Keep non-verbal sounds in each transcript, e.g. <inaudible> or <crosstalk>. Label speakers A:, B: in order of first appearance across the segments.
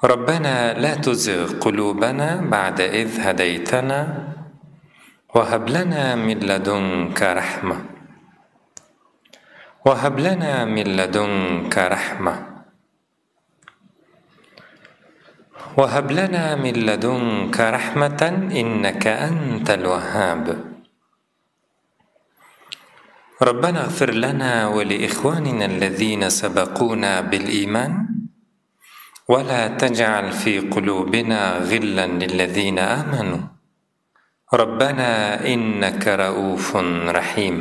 A: ربنا لا تزغ قلوبنا بعد إذ هديتنا وهب لنا من لدنك رحمة. وهب لنا من لدنك رحمة. وهب لنا من لدنك رحمة إنك أنت الوهاب. ربنا اغفر لنا ولإخواننا الذين سبقونا بالإيمان. ولا تجعل في قلوبنا غلا للذين آمنوا. ربنا إنك رؤوف رحيم.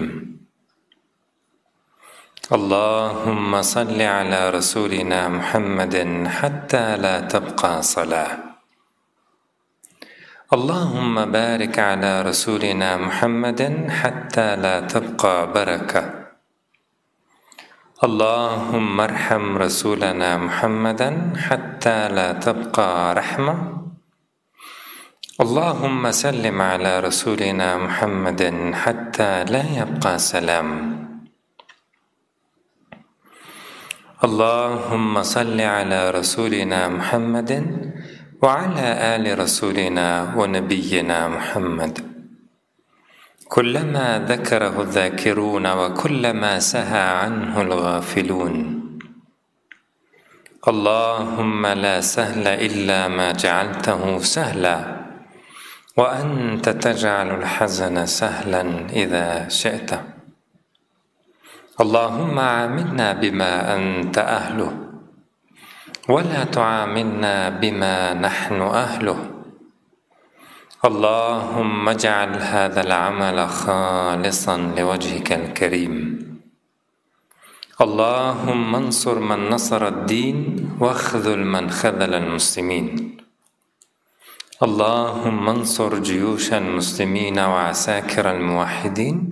A: اللهم صل على رسولنا محمد حتى لا تبقى صلاة. اللهم بارك على رسولنا محمد حتى لا تبقى بركة. اللهم ارحم رسولنا محمدا حتى لا تبقى رحمة. اللهم سلم على رسولنا محمد حتى لا يبقى سلام. اللهم صل على رسولنا محمد وعلى آل رسولنا ونبينا محمد. كلما ذكره الذاكرون وكلما سهى عنه الغافلون. اللهم لا سهل إلا ما جعلته سهلا وأنت تجعل الحزن سهلا إذا شئت. اللهم عاملنا بما أنت أهله ولا تعاملنا بما نحن أهله. اللهم اجعل هذا العمل خالصا لوجهك الكريم. اللهم انصر من نصر الدين واخذل من خذل المسلمين. اللهم انصر جيوش المسلمين وعساكر الموحدين.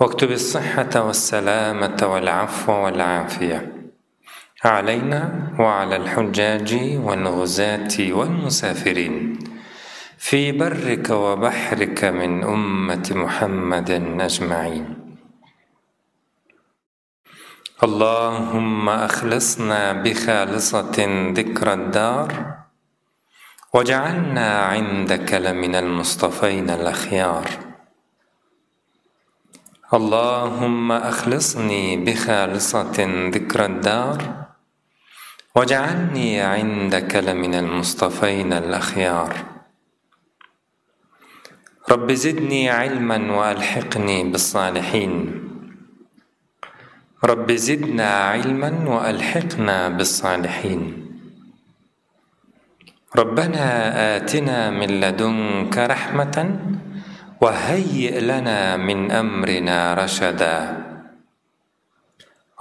A: واكتب الصحة والسلامة والعفو والعافية علينا وعلى الحجاج والغزاة والمسافرين. في برك وبحرك من أمة محمد أجمعين. اللهم أخلصنا بخالصة ذكر الدار وجعلنا عندك لمن المصطفين الأخيار. اللهم أخلصني بخالصة ذكر الدار واجعلني عندك لمن المصطفين الأخيار. رب زدني علما وألحقني بالصالحين. رب زدنا علما وألحقنا بالصالحين. ربنا آتنا من لدنك رحمة وهيئ لنا من أمرنا رشدا.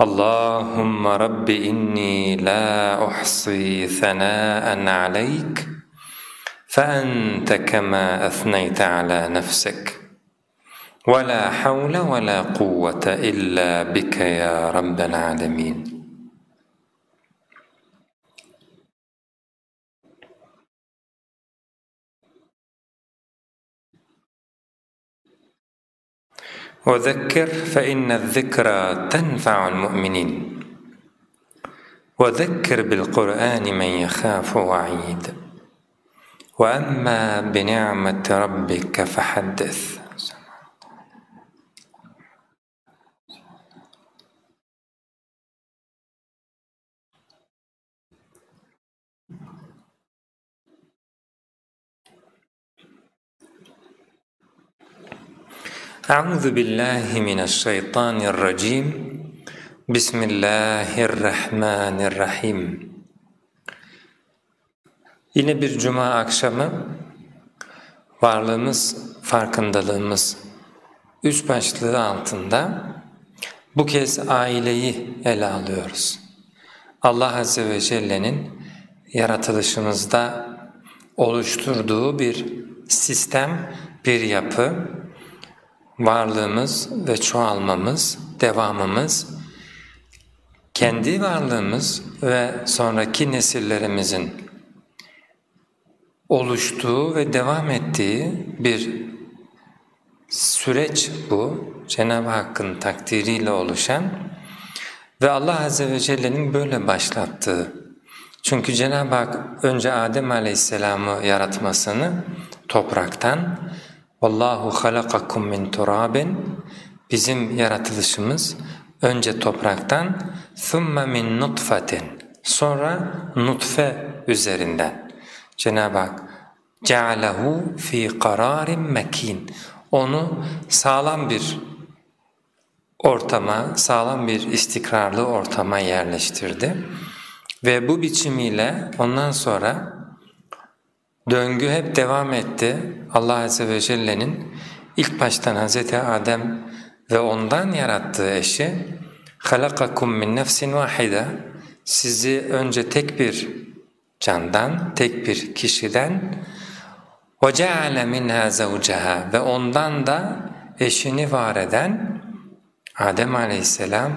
A: اللهم رب إني لا أحصي ثناء عليك فأنت كما أثنيت على نفسك. ولا حول ولا قوة إلا بك يا رب العالمين. وذكر فإن الذكرى تنفع المؤمنين. وذكر بالقرآن من يخاف وعيد. وأما بنعمة ربك فحدث. أعوذ بالله من الشيطان الرجيم. بسم الله الرحمن الرحيم. Yine bir cuma akşamı varlığımız, farkındalığımız üç başlığı altında bu kez aileyi ele alıyoruz. Allah Azze ve Celle'nin yaratılışımızda oluşturduğu bir sistem, bir yapı, varlığımız ve çoğalmamız, devamımız, kendi varlığımız ve sonraki nesillerimizin oluştuğu ve devam ettiği bir süreç bu. Cenab-ı Hakk'ın takdiriyle oluşan ve Allah Azze ve Celle'nin böyle başlattığı. Çünkü Cenab-ı Hak önce Adem Aleyhisselam'ı yaratmasını topraktan, Vallahu halakakum min turabin bizim yaratılışımız önce topraktan thumma min nutfatin sonra nutfe üzerinden Cenab-ı Hak cealehu fi kararin mekin onu sağlam bir ortama, sağlam bir istikrarlı ortama yerleştirdi. Ve bu biçimiyle ondan sonra Döngü hep devam etti. Allah Azze ve Celle'nin ilk baştan Hz. Adem ve ondan yarattığı eşi خَلَقَكُمْ مِنْ نَفْسٍ وَاحِدًا Sizi önce tek bir candan, tek bir kişiden وَجَعَلَ مِنْهَا زَوْجَهَا Ve ondan da eşini var eden Adem Aleyhisselam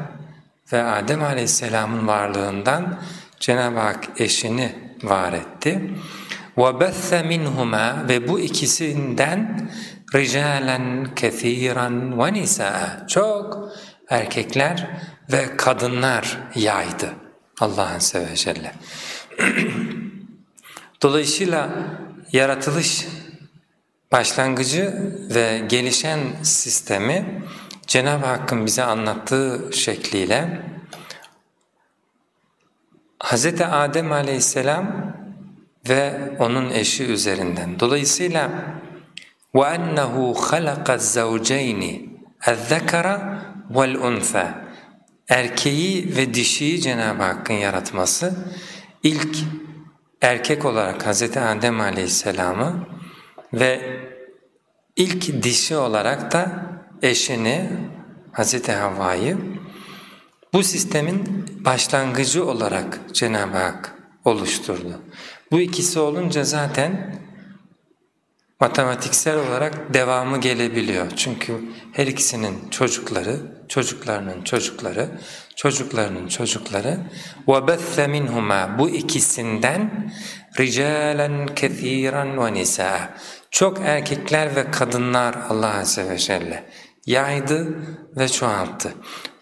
A: ve Adem Aleyhisselam'ın varlığından Cenab-ı Hak eşini var etti. وَبَثَّ مِنْهُمَا Ve bu ikisinden رِجَالًا كَثِيرًا وَنِسَاءً Çok erkekler ve kadınlar yaydı Allah Azze ve Celle. <clears throat> Dolayısıyla yaratılış başlangıcı ve gelişen sistemi Cenab-ı Hakk'ın bize anlattığı şekliyle Hz. Adem aleyhisselam ve onun eşi üzerinden. Dolayısıyla وَاَنَّهُ خَلَقَ الزَّوْجَيْنِ الذَّكَرَ وَالْاُنْفَى Erkeği ve dişiyi Cenab-ı Hakk'ın yaratması ilk erkek olarak Hz. Adem Aleyhisselam'ı ve ilk dişi olarak da eşini Hz. Havva'yı bu sistemin başlangıcı olarak Cenab-ı Hak oluşturdu. Bu ikisi olunca zaten matematiksel olarak devamı gelebiliyor. Çünkü her ikisinin çocukları, çocuklarının çocukları, çocuklarının çocukları وَبَثَّ مِنْهُمَا Bu ikisinden رِجَالًا كَثِيرًا وَنِسَاءً Çok erkekler ve kadınlar Allah Azze ve Celle yaydı ve çoğalttı.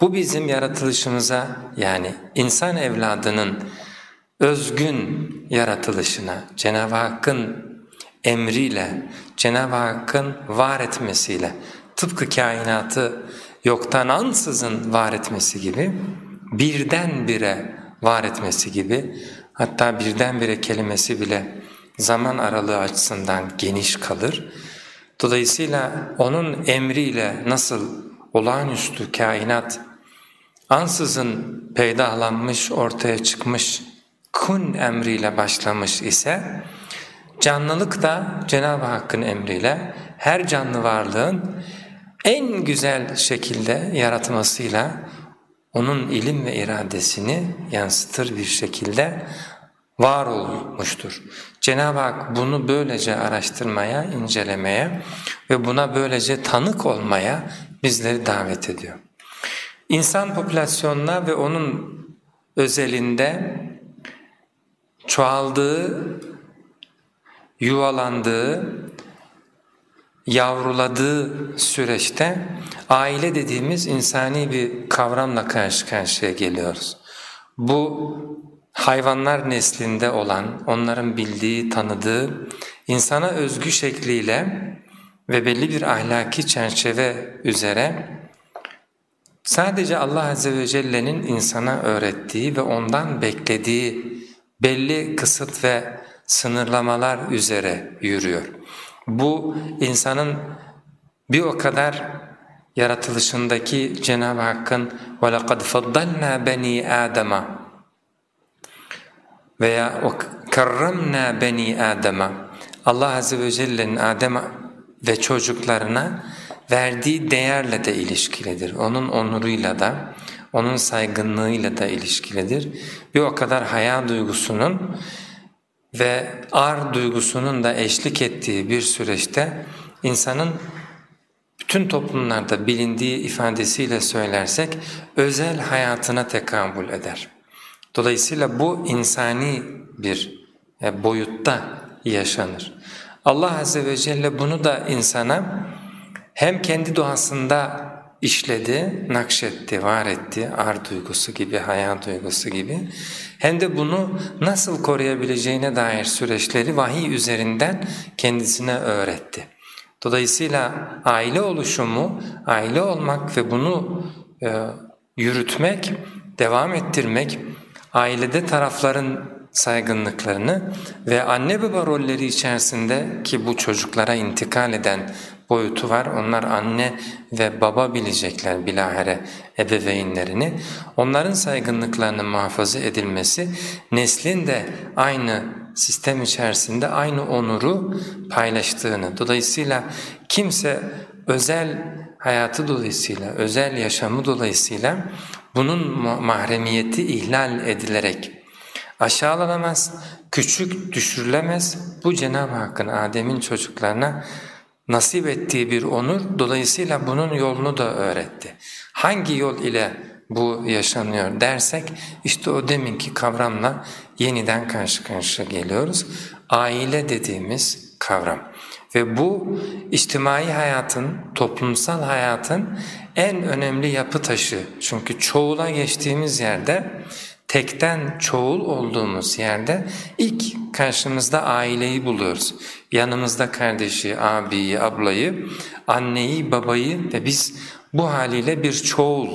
A: Bu bizim yaratılışımıza yani insan evladının özgün yaratılışına, Cenab-ı Hakk'ın emriyle, Cenab-ı Hakk'ın var etmesiyle, tıpkı kainatı yoktan ansızın var etmesi gibi, birdenbire var etmesi gibi, hatta birdenbire kelimesi bile zaman aralığı açısından geniş kalır. Dolayısıyla onun emriyle nasıl olağanüstü kainat ansızın peydahlanmış, ortaya çıkmış kun emriyle başlamış ise canlılık da Cenab-ı Hakk'ın emriyle her canlı varlığın en güzel şekilde yaratmasıyla onun ilim ve iradesini yansıtır bir şekilde var olmuştur. Cenab-ı Hak bunu böylece araştırmaya, incelemeye ve buna böylece tanık olmaya bizleri davet ediyor. İnsan popülasyonuna ve onun özelinde çoğaldığı, yuvalandığı, yavruladığı süreçte aile dediğimiz insani bir kavramla karşı karşıya geliyoruz. Bu hayvanlar neslinde olan, onların bildiği, tanıdığı, insana özgü şekliyle ve belli bir ahlaki çerçeve üzere sadece Allah Azze ve Celle'nin insana öğrettiği ve ondan beklediği belli kısıt ve sınırlamalar üzere yürüyor. Bu insanın bir o kadar yaratılışındaki Cenab-ı Hakk'ın وَلَقَدْ فَضَّلْنَا بَنِي آدَمَ veya karramna beni Adem'a Allah Azze ve Celle'nin Adem ve çocuklarına verdiği değerle de ilişkilidir. Onun onuruyla da, onun saygınlığıyla da ilişkilidir. Bir o kadar haya duygusunun ve ar duygusunun da eşlik ettiği bir süreçte insanın bütün toplumlarda bilindiği ifadesiyle söylersek özel hayatına tekabül eder. Dolayısıyla bu insani bir e, boyutta yaşanır. Allah Azze ve Celle bunu da insana hem kendi doğasında işledi, nakşetti, var etti, ar duygusu gibi, hayal duygusu gibi hem de bunu nasıl koruyabileceğine dair süreçleri vahiy üzerinden kendisine öğretti. Dolayısıyla aile oluşumu, aile olmak ve bunu e, yürütmek, devam ettirmek, ailede tarafların saygınlıklarını ve anne baba rolleri içerisinde ki bu çocuklara intikal eden boyutu var. Onlar anne ve baba bilecekler bilahare ebeveynlerini. Onların saygınlıklarının muhafaza edilmesi neslin de aynı sistem içerisinde aynı onuru paylaştığını. Dolayısıyla kimse özel hayatı dolayısıyla, özel yaşamı dolayısıyla bunun mahremiyeti ihlal edilerek aşağılanamaz, küçük düşürülemez. Bu Cenab-ı Hakk'ın Adem'in çocuklarına nasip ettiği bir onur, dolayısıyla bunun yolunu da öğretti. Hangi yol ile bu yaşanıyor dersek, işte o deminki kavramla yeniden karşı karşıya geliyoruz. Aile dediğimiz kavram. Ve bu içtimai hayatın, toplumsal hayatın en önemli yapı taşı. Çünkü çoğula geçtiğimiz yerde, tekten çoğul olduğumuz yerde ilk karşımızda aileyi buluyoruz. Yanımızda kardeşi, abiyi, ablayı, anneyi, babayı ve biz bu haliyle bir çoğul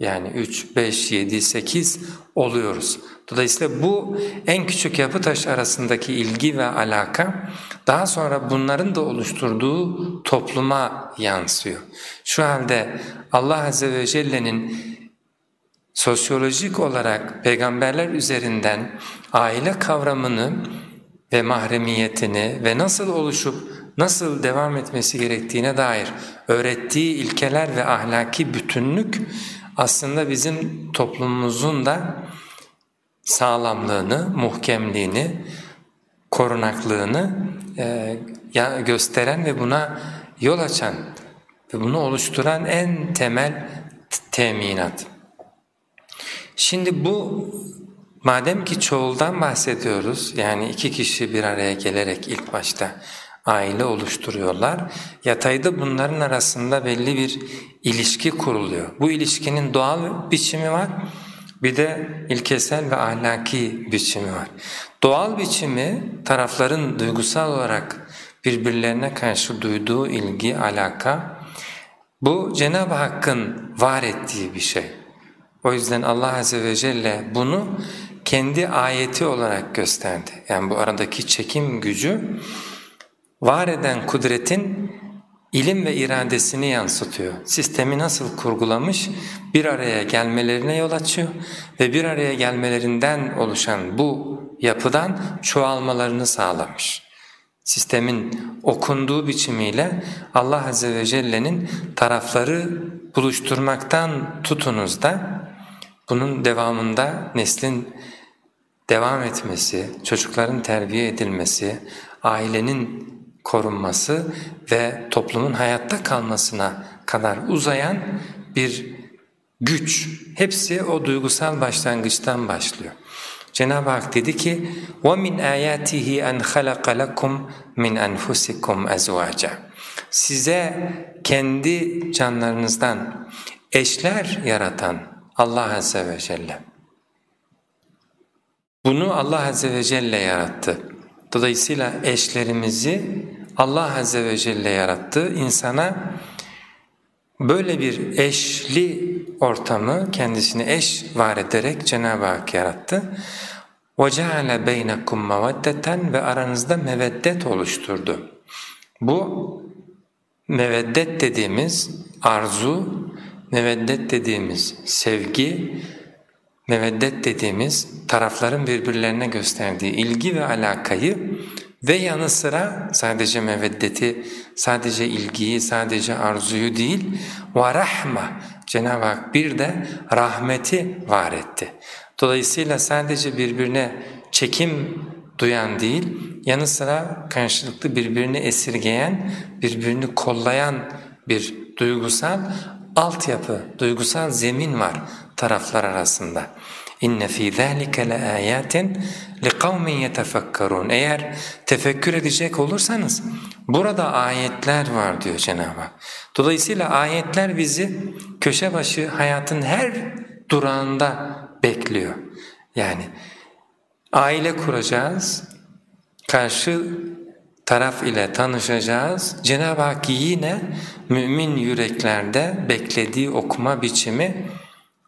A: yani 3, 5, 7, 8 oluyoruz. Dolayısıyla bu en küçük yapı taş arasındaki ilgi ve alaka daha sonra bunların da oluşturduğu topluma yansıyor. Şu halde Allah Azze ve Celle'nin sosyolojik olarak peygamberler üzerinden aile kavramını ve mahremiyetini ve nasıl oluşup nasıl devam etmesi gerektiğine dair öğrettiği ilkeler ve ahlaki bütünlük aslında bizim toplumumuzun da sağlamlığını, muhkemliğini, korunaklığını e, gösteren ve buna yol açan ve bunu oluşturan en temel teminat. Şimdi bu madem ki çoğuldan bahsediyoruz yani iki kişi bir araya gelerek ilk başta aile oluşturuyorlar. Yatayda bunların arasında belli bir ilişki kuruluyor. Bu ilişkinin doğal biçimi var bir de ilkesel ve ahlaki biçimi var. Doğal biçimi tarafların duygusal olarak birbirlerine karşı duyduğu ilgi, alaka bu Cenab-ı Hakk'ın var ettiği bir şey. O yüzden Allah Azze ve Celle bunu kendi ayeti olarak gösterdi. Yani bu aradaki çekim gücü var eden kudretin ilim ve iradesini yansıtıyor. Sistemi nasıl kurgulamış bir araya gelmelerine yol açıyor ve bir araya gelmelerinden oluşan bu yapıdan çoğalmalarını sağlamış. sistemin okunduğu biçimiyle Allah Azze ve Celle'nin tarafları buluşturmaktan tutunuz da bunun devamında neslin devam etmesi, çocukların terbiye edilmesi, ailenin korunması ve toplumun hayatta kalmasına kadar uzayan bir güç. Hepsi o duygusal başlangıçtan başlıyor. Cenab-ı Hak dedi ki وَمِنْ آيَاتِهِ أَنْ خَلَقَ لَكُمْ مِنْ أَنْفُسِكُمْ أَزْوَاجًا Size kendi canlarınızdan eşler yaratan Allah Azze ve Celle. Bunu Allah Azze ve Celle yarattı. Dolayısıyla eşlerimizi Allah Azze ve Celle yarattı. İnsana böyle bir eşli ortamı kendisini eş var ederek Cenab-ı Hak yarattı. وَجَعَلَ بَيْنَكُمْ مَوَدَّةً ve aranızda meveddet oluşturdu. Bu meveddet dediğimiz arzu, meveddet dediğimiz sevgi, meveddet dediğimiz tarafların birbirlerine gösterdiği ilgi ve alakayı ve yanı sıra sadece meveddeti, sadece ilgiyi, sadece arzuyu değil, varahma Cenab-ı Hak bir de rahmeti var etti. Dolayısıyla sadece birbirine çekim duyan değil, yanı sıra karşılıklı birbirini esirgeyen, birbirini kollayan bir duygusal altyapı, duygusal zemin var taraflar arasında. İnne fî zâlike leâyâtin liqavmin yetefekkerûn. Eğer tefekkür edecek olursanız burada ayetler var diyor Cenab-ı Hak. Dolayısıyla ayetler bizi köşe başı hayatın her durağında bekliyor. Yani aile kuracağız, karşı taraf ile tanışacağız. Cenab-ı Hak yine mümin yüreklerde beklediği okuma biçimi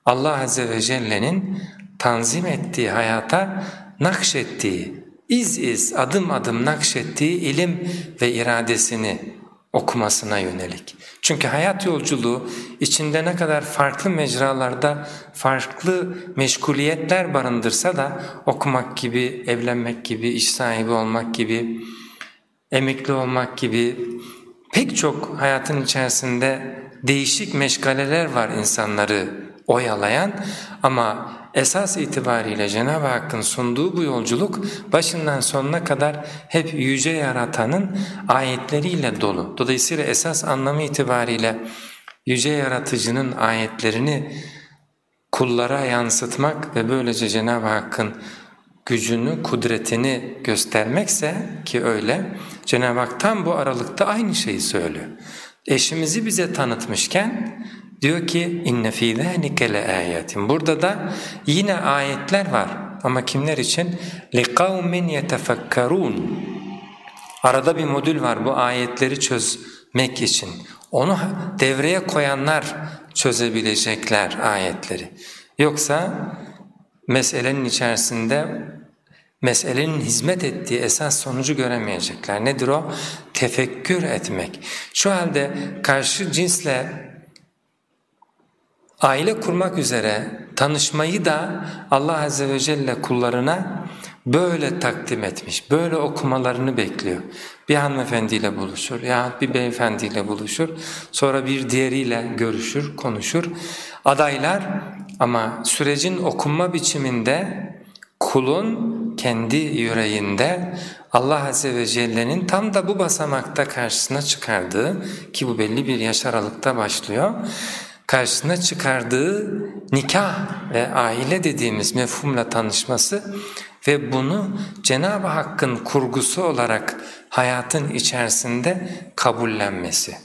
A: Allah Azze ve Celle'nin tanzim ettiği hayata nakşettiği, iz iz adım adım nakşettiği ilim ve iradesini okumasına yönelik. Çünkü hayat yolculuğu içinde ne kadar farklı mecralarda farklı meşguliyetler barındırsa da okumak gibi, evlenmek gibi, iş sahibi olmak gibi, emekli olmak gibi pek çok hayatın içerisinde değişik meşgaleler var insanları oyalayan ama esas itibariyle Cenab-ı Hakk'ın sunduğu bu yolculuk başından sonuna kadar hep yüce yaratanın ayetleriyle dolu. Dolayısıyla esas anlamı itibariyle yüce yaratıcının ayetlerini kullara yansıtmak ve böylece Cenab-ı Hakk'ın gücünü, kudretini göstermekse ki öyle, Cenab-ı Hak tam bu aralıkta aynı şeyi söylüyor. Eşimizi bize tanıtmışken Diyor ki inne fî zâlike leâyâtin. Burada da yine ayetler var ama kimler için? لِقَوْمٍ يَتَفَكَّرُونَ Arada bir modül var bu ayetleri çözmek için. Onu devreye koyanlar çözebilecekler ayetleri. Yoksa meselenin içerisinde meselenin hizmet ettiği esas sonucu göremeyecekler. Nedir o? Tefekkür etmek. Şu halde karşı cinsle aile kurmak üzere tanışmayı da Allah Azze ve Celle kullarına böyle takdim etmiş, böyle okumalarını bekliyor. Bir hanımefendiyle buluşur ya bir beyefendiyle buluşur, sonra bir diğeriyle görüşür, konuşur. Adaylar ama sürecin okunma biçiminde kulun kendi yüreğinde Allah Azze ve Celle'nin tam da bu basamakta karşısına çıkardığı ki bu belli bir yaş aralıkta başlıyor karşısına çıkardığı nikah ve aile dediğimiz mefhumla tanışması ve bunu Cenab-ı Hakk'ın kurgusu olarak hayatın içerisinde kabullenmesi.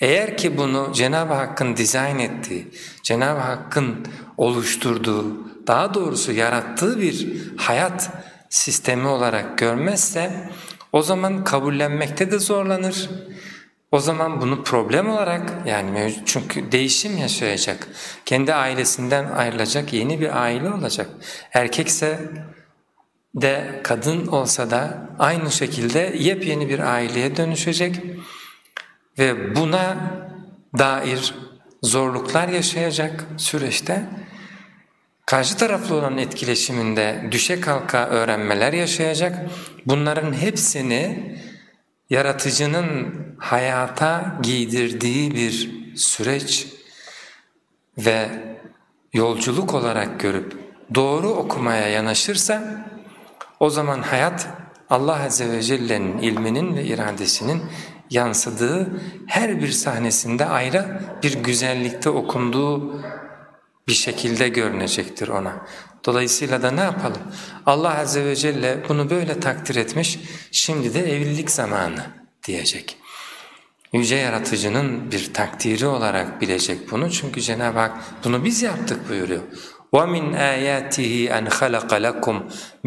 A: Eğer ki bunu Cenab-ı Hakk'ın dizayn ettiği, Cenab-ı Hakk'ın oluşturduğu, daha doğrusu yarattığı bir hayat sistemi olarak görmezse o zaman kabullenmekte de zorlanır o zaman bunu problem olarak yani çünkü değişim yaşayacak. Kendi ailesinden ayrılacak yeni bir aile olacak. Erkekse de kadın olsa da aynı şekilde yepyeni bir aileye dönüşecek ve buna dair zorluklar yaşayacak süreçte karşı taraflı olan etkileşiminde düşe kalka öğrenmeler yaşayacak. Bunların hepsini yaratıcının hayata giydirdiği bir süreç ve yolculuk olarak görüp doğru okumaya yanaşırsa o zaman hayat Allah Azze ve Celle'nin ilminin ve iradesinin yansıdığı her bir sahnesinde ayrı bir güzellikte okunduğu bir şekilde görünecektir ona. Dolayısıyla da ne yapalım? Allah Azze ve Celle bunu böyle takdir etmiş, şimdi de evlilik zamanı diyecek. Yüce Yaratıcı'nın bir takdiri olarak bilecek bunu çünkü Cenab-ı Hak bunu biz yaptık buyuruyor. وَمِنْ آيَاتِهِ أَنْ خَلَقَ لَكُمْ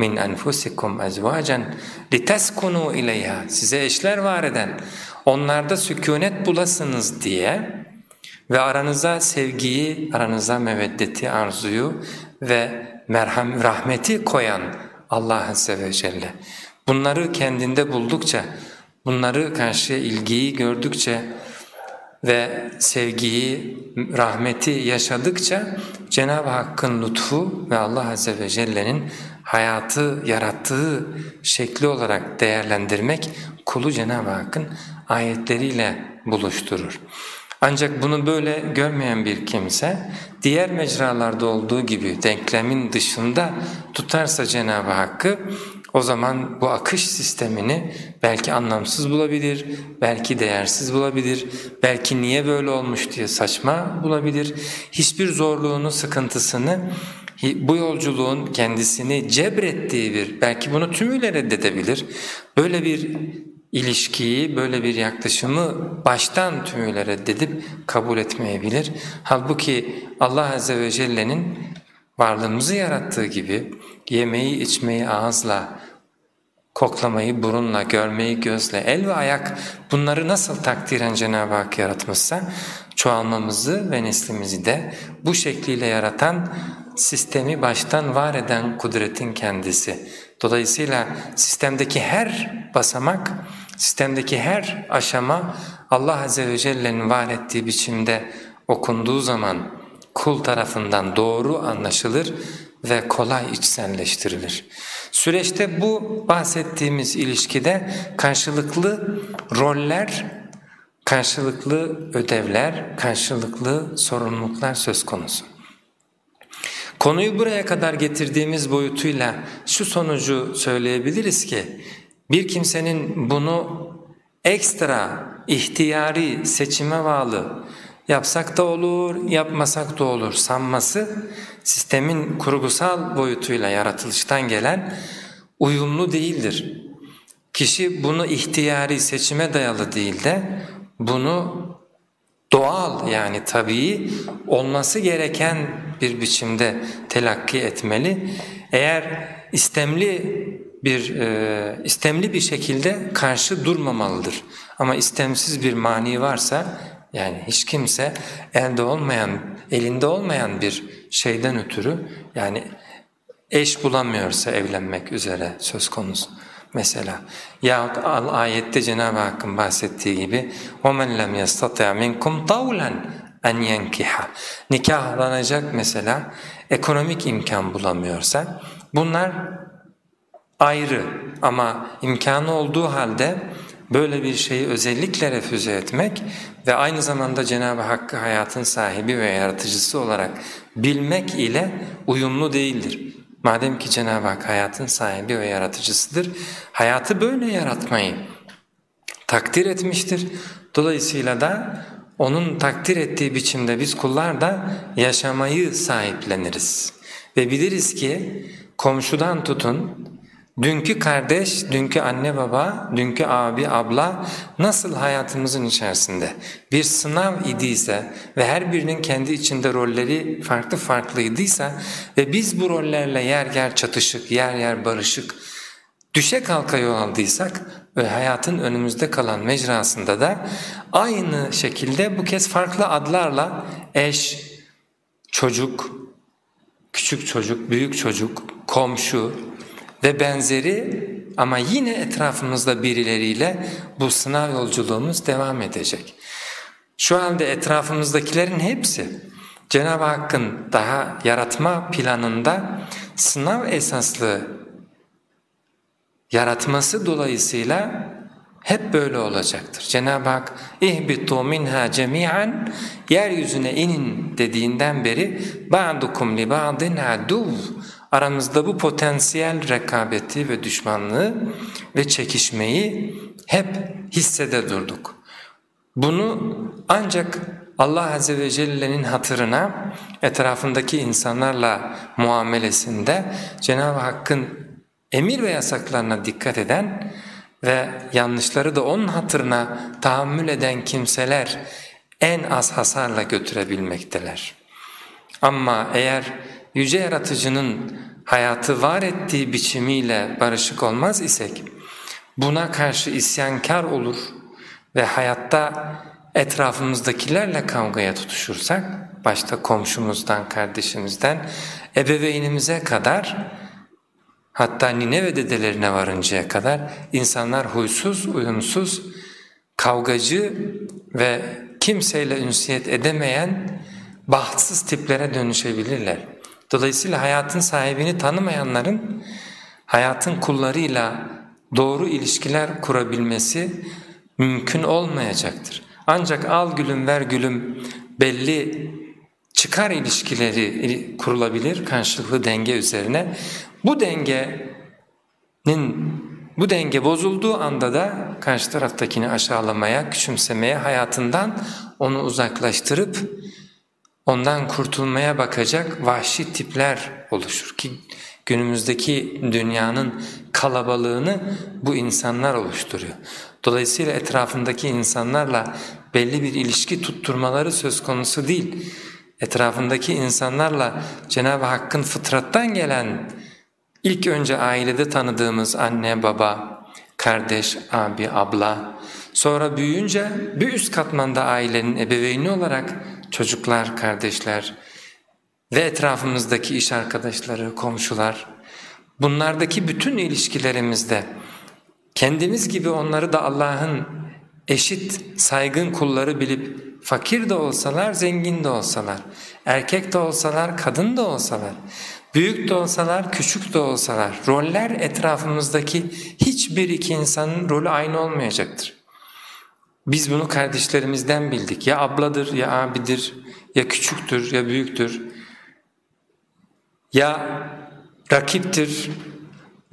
A: مِنْ أَنْفُسِكُمْ أَزْوَاجًا لِتَسْكُنُوا إِلَيْهَا Size eşler var eden, onlarda sükunet bulasınız diye ve aranıza sevgiyi, aranıza meveddeti, arzuyu ve merham, rahmeti koyan Allah Azze ve Celle. Bunları kendinde buldukça, bunları karşıya ilgiyi gördükçe ve sevgiyi, rahmeti yaşadıkça Cenab-ı Hakk'ın lütfu ve Allah Azze ve Celle'nin hayatı yarattığı şekli olarak değerlendirmek kulu Cenab-ı Hakk'ın ayetleriyle buluşturur. Ancak bunu böyle görmeyen bir kimse diğer mecralarda olduğu gibi denklemin dışında tutarsa Cenab-ı Hakk'ı o zaman bu akış sistemini belki anlamsız bulabilir, belki değersiz bulabilir, belki niye böyle olmuş diye saçma bulabilir. Hiçbir zorluğunu, sıkıntısını bu yolculuğun kendisini cebrettiği bir, belki bunu tümüyle reddedebilir. Böyle bir ilişkiyi, böyle bir yaklaşımı baştan tümüyle reddedip kabul etmeyebilir. Halbuki Allah Azze ve Celle'nin varlığımızı yarattığı gibi yemeği içmeyi ağızla, koklamayı burunla, görmeyi gözle, el ve ayak bunları nasıl takdiren Cenab-ı Hak yaratmışsa çoğalmamızı ve neslimizi de bu şekliyle yaratan sistemi baştan var eden kudretin kendisi. Dolayısıyla sistemdeki her basamak, sistemdeki her aşama Allah Azze ve Celle'nin var ettiği biçimde okunduğu zaman kul tarafından doğru anlaşılır ve kolay içselleştirilir. Süreçte bu bahsettiğimiz ilişkide karşılıklı roller, karşılıklı ödevler, karşılıklı sorumluluklar söz konusu. Konuyu buraya kadar getirdiğimiz boyutuyla şu sonucu söyleyebiliriz ki bir kimsenin bunu ekstra, ihtiyari, seçime bağlı yapsak da olur, yapmasak da olur sanması sistemin kurgusal boyutuyla yaratılıştan gelen uyumlu değildir. Kişi bunu ihtiyari seçime dayalı değil de bunu doğal yani tabii olması gereken bir biçimde telakki etmeli. Eğer istemli bir e, istemli bir şekilde karşı durmamalıdır. Ama istemsiz bir mani varsa yani hiç kimse elde olmayan, elinde olmayan bir şeyden ötürü yani eş bulamıyorsa evlenmek üzere söz konusu. Mesela yahut ayette Cenab-ı Hakk'ın bahsettiği gibi وَمَنْ لَمْ يَسْتَطِعْ مِنْكُمْ طَوْلًا اَنْ يَنْكِحَ Nikahlanacak mesela ekonomik imkan bulamıyorsa bunlar ayrı ama imkanı olduğu halde böyle bir şeyi özellikle refüze etmek ve aynı zamanda Cenab-ı Hakk'ı hayatın sahibi ve yaratıcısı olarak bilmek ile uyumlu değildir. Madem ki Cenab-ı Hak hayatın sahibi ve yaratıcısıdır, hayatı böyle yaratmayı takdir etmiştir. Dolayısıyla da onun takdir ettiği biçimde biz kullar da yaşamayı sahipleniriz. Ve biliriz ki komşudan tutun, Dünkü kardeş, dünkü anne baba, dünkü abi abla nasıl hayatımızın içerisinde? Bir sınav idiyse ve her birinin kendi içinde rolleri farklı farklıydıysa ve biz bu rollerle yer yer çatışık, yer yer barışık, düşe kalka yol aldıysak ve hayatın önümüzde kalan mecrasında da aynı şekilde bu kez farklı adlarla eş, çocuk, küçük çocuk, büyük çocuk, komşu, ve benzeri ama yine etrafımızda birileriyle bu sınav yolculuğumuz devam edecek. Şu anda etrafımızdakilerin hepsi Cenab-ı Hakk'ın daha yaratma planında sınav esaslı yaratması dolayısıyla hep böyle olacaktır. Cenab-ı Hak ihbitu minha cemi'an yeryüzüne inin dediğinden beri ba'dukum li ba'din aduv aramızda bu potansiyel rekabeti ve düşmanlığı ve çekişmeyi hep hissede durduk. Bunu ancak Allah Azze ve Celle'nin hatırına etrafındaki insanlarla muamelesinde Cenab-ı Hakk'ın emir ve yasaklarına dikkat eden ve yanlışları da onun hatırına tahammül eden kimseler en az hasarla götürebilmekteler. Ama eğer yüce yaratıcının hayatı var ettiği biçimiyle barışık olmaz isek, buna karşı isyankar olur ve hayatta etrafımızdakilerle kavgaya tutuşursak, başta komşumuzdan, kardeşimizden, ebeveynimize kadar, hatta nine ve dedelerine varıncaya kadar insanlar huysuz, uyumsuz, kavgacı ve kimseyle ünsiyet edemeyen bahtsız tiplere dönüşebilirler. Dolayısıyla hayatın sahibini tanımayanların hayatın kullarıyla doğru ilişkiler kurabilmesi mümkün olmayacaktır. Ancak al gülüm ver gülüm belli çıkar ilişkileri kurulabilir karşılıklı denge üzerine. Bu dengenin bu denge bozulduğu anda da karşı taraftakini aşağılamaya, küçümsemeye, hayatından onu uzaklaştırıp ondan kurtulmaya bakacak vahşi tipler oluşur ki günümüzdeki dünyanın kalabalığını bu insanlar oluşturuyor. Dolayısıyla etrafındaki insanlarla belli bir ilişki tutturmaları söz konusu değil. Etrafındaki insanlarla Cenab-ı Hakk'ın fıtrattan gelen ilk önce ailede tanıdığımız anne, baba, kardeş, abi, abla, sonra büyüyünce bir üst katmanda ailenin ebeveyni olarak çocuklar, kardeşler ve etrafımızdaki iş arkadaşları, komşular, bunlardaki bütün ilişkilerimizde kendimiz gibi onları da Allah'ın eşit, saygın kulları bilip fakir de olsalar, zengin de olsalar, erkek de olsalar, kadın da olsalar, büyük de olsalar, küçük de olsalar, roller etrafımızdaki hiçbir iki insanın rolü aynı olmayacaktır. Biz bunu kardeşlerimizden bildik. Ya abladır, ya abidir, ya küçüktür, ya büyüktür. Ya rakiptir,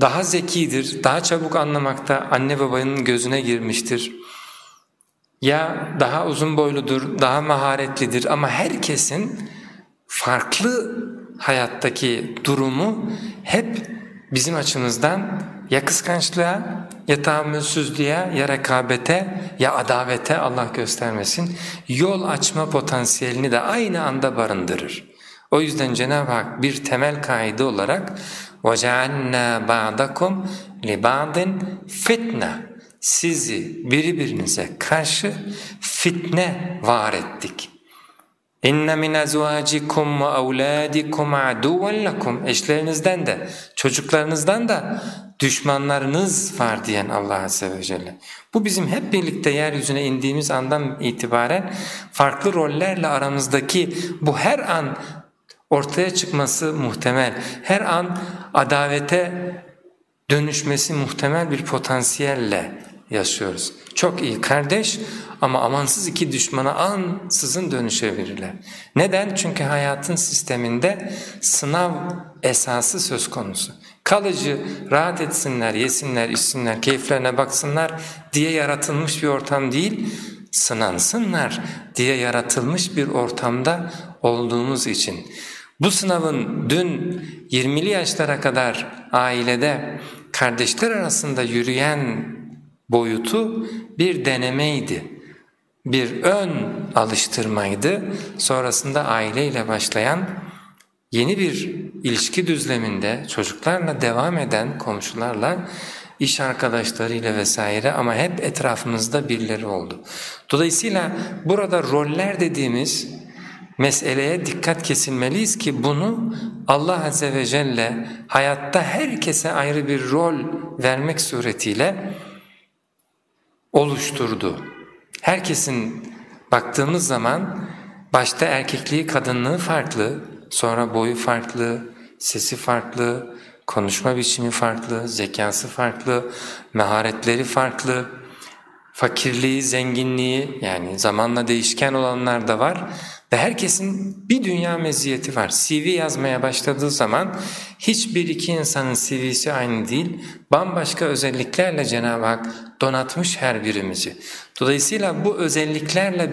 A: daha zekidir, daha çabuk anlamakta anne babanın gözüne girmiştir. Ya daha uzun boyludur, daha maharetlidir ama herkesin farklı hayattaki durumu hep bizim açımızdan ya kıskançlığa, ya tahammülsüzlüğe, ya rekabete, ya adavete Allah göstermesin yol açma potansiyelini de aynı anda barındırır. O yüzden Cenab-ı Hak bir temel kaide olarak وَجَعَلْنَا بَعْدَكُمْ لِبَعْدٍ fitne Sizi birbirinize karşı fitne var ettik. İnne min ezvacikum ve auladikum aduven lekum eşlerinizden de çocuklarınızdan da düşmanlarınız var diyen Allah Azze ve Celle. Bu bizim hep birlikte yeryüzüne indiğimiz andan itibaren farklı rollerle aramızdaki bu her an ortaya çıkması muhtemel, her an adavete dönüşmesi muhtemel bir potansiyelle yaşıyoruz. Çok iyi kardeş ama amansız iki düşmana ansızın dönüşebilirler. Neden? Çünkü hayatın sisteminde sınav esası söz konusu. Kalıcı, rahat etsinler, yesinler, içsinler, keyiflerine baksınlar diye yaratılmış bir ortam değil, sınansınlar diye yaratılmış bir ortamda olduğumuz için. Bu sınavın dün 20'li yaşlara kadar ailede kardeşler arasında yürüyen boyutu bir denemeydi. Bir ön alıştırmaydı. Sonrasında aileyle başlayan yeni bir ilişki düzleminde çocuklarla devam eden komşularla iş arkadaşlarıyla vesaire ama hep etrafımızda birileri oldu. Dolayısıyla burada roller dediğimiz meseleye dikkat kesilmeliyiz ki bunu Allah Azze ve Celle hayatta herkese ayrı bir rol vermek suretiyle oluşturdu. Herkesin baktığımız zaman başta erkekliği kadınlığı farklı, sonra boyu farklı, sesi farklı, konuşma biçimi farklı, zekası farklı, meharetleri farklı, fakirliği, zenginliği yani zamanla değişken olanlar da var ve herkesin bir dünya meziyeti var. CV yazmaya başladığı zaman hiçbir iki insanın CV'si aynı değil, bambaşka özelliklerle Cenab-ı Hak donatmış her birimizi. Dolayısıyla bu özelliklerle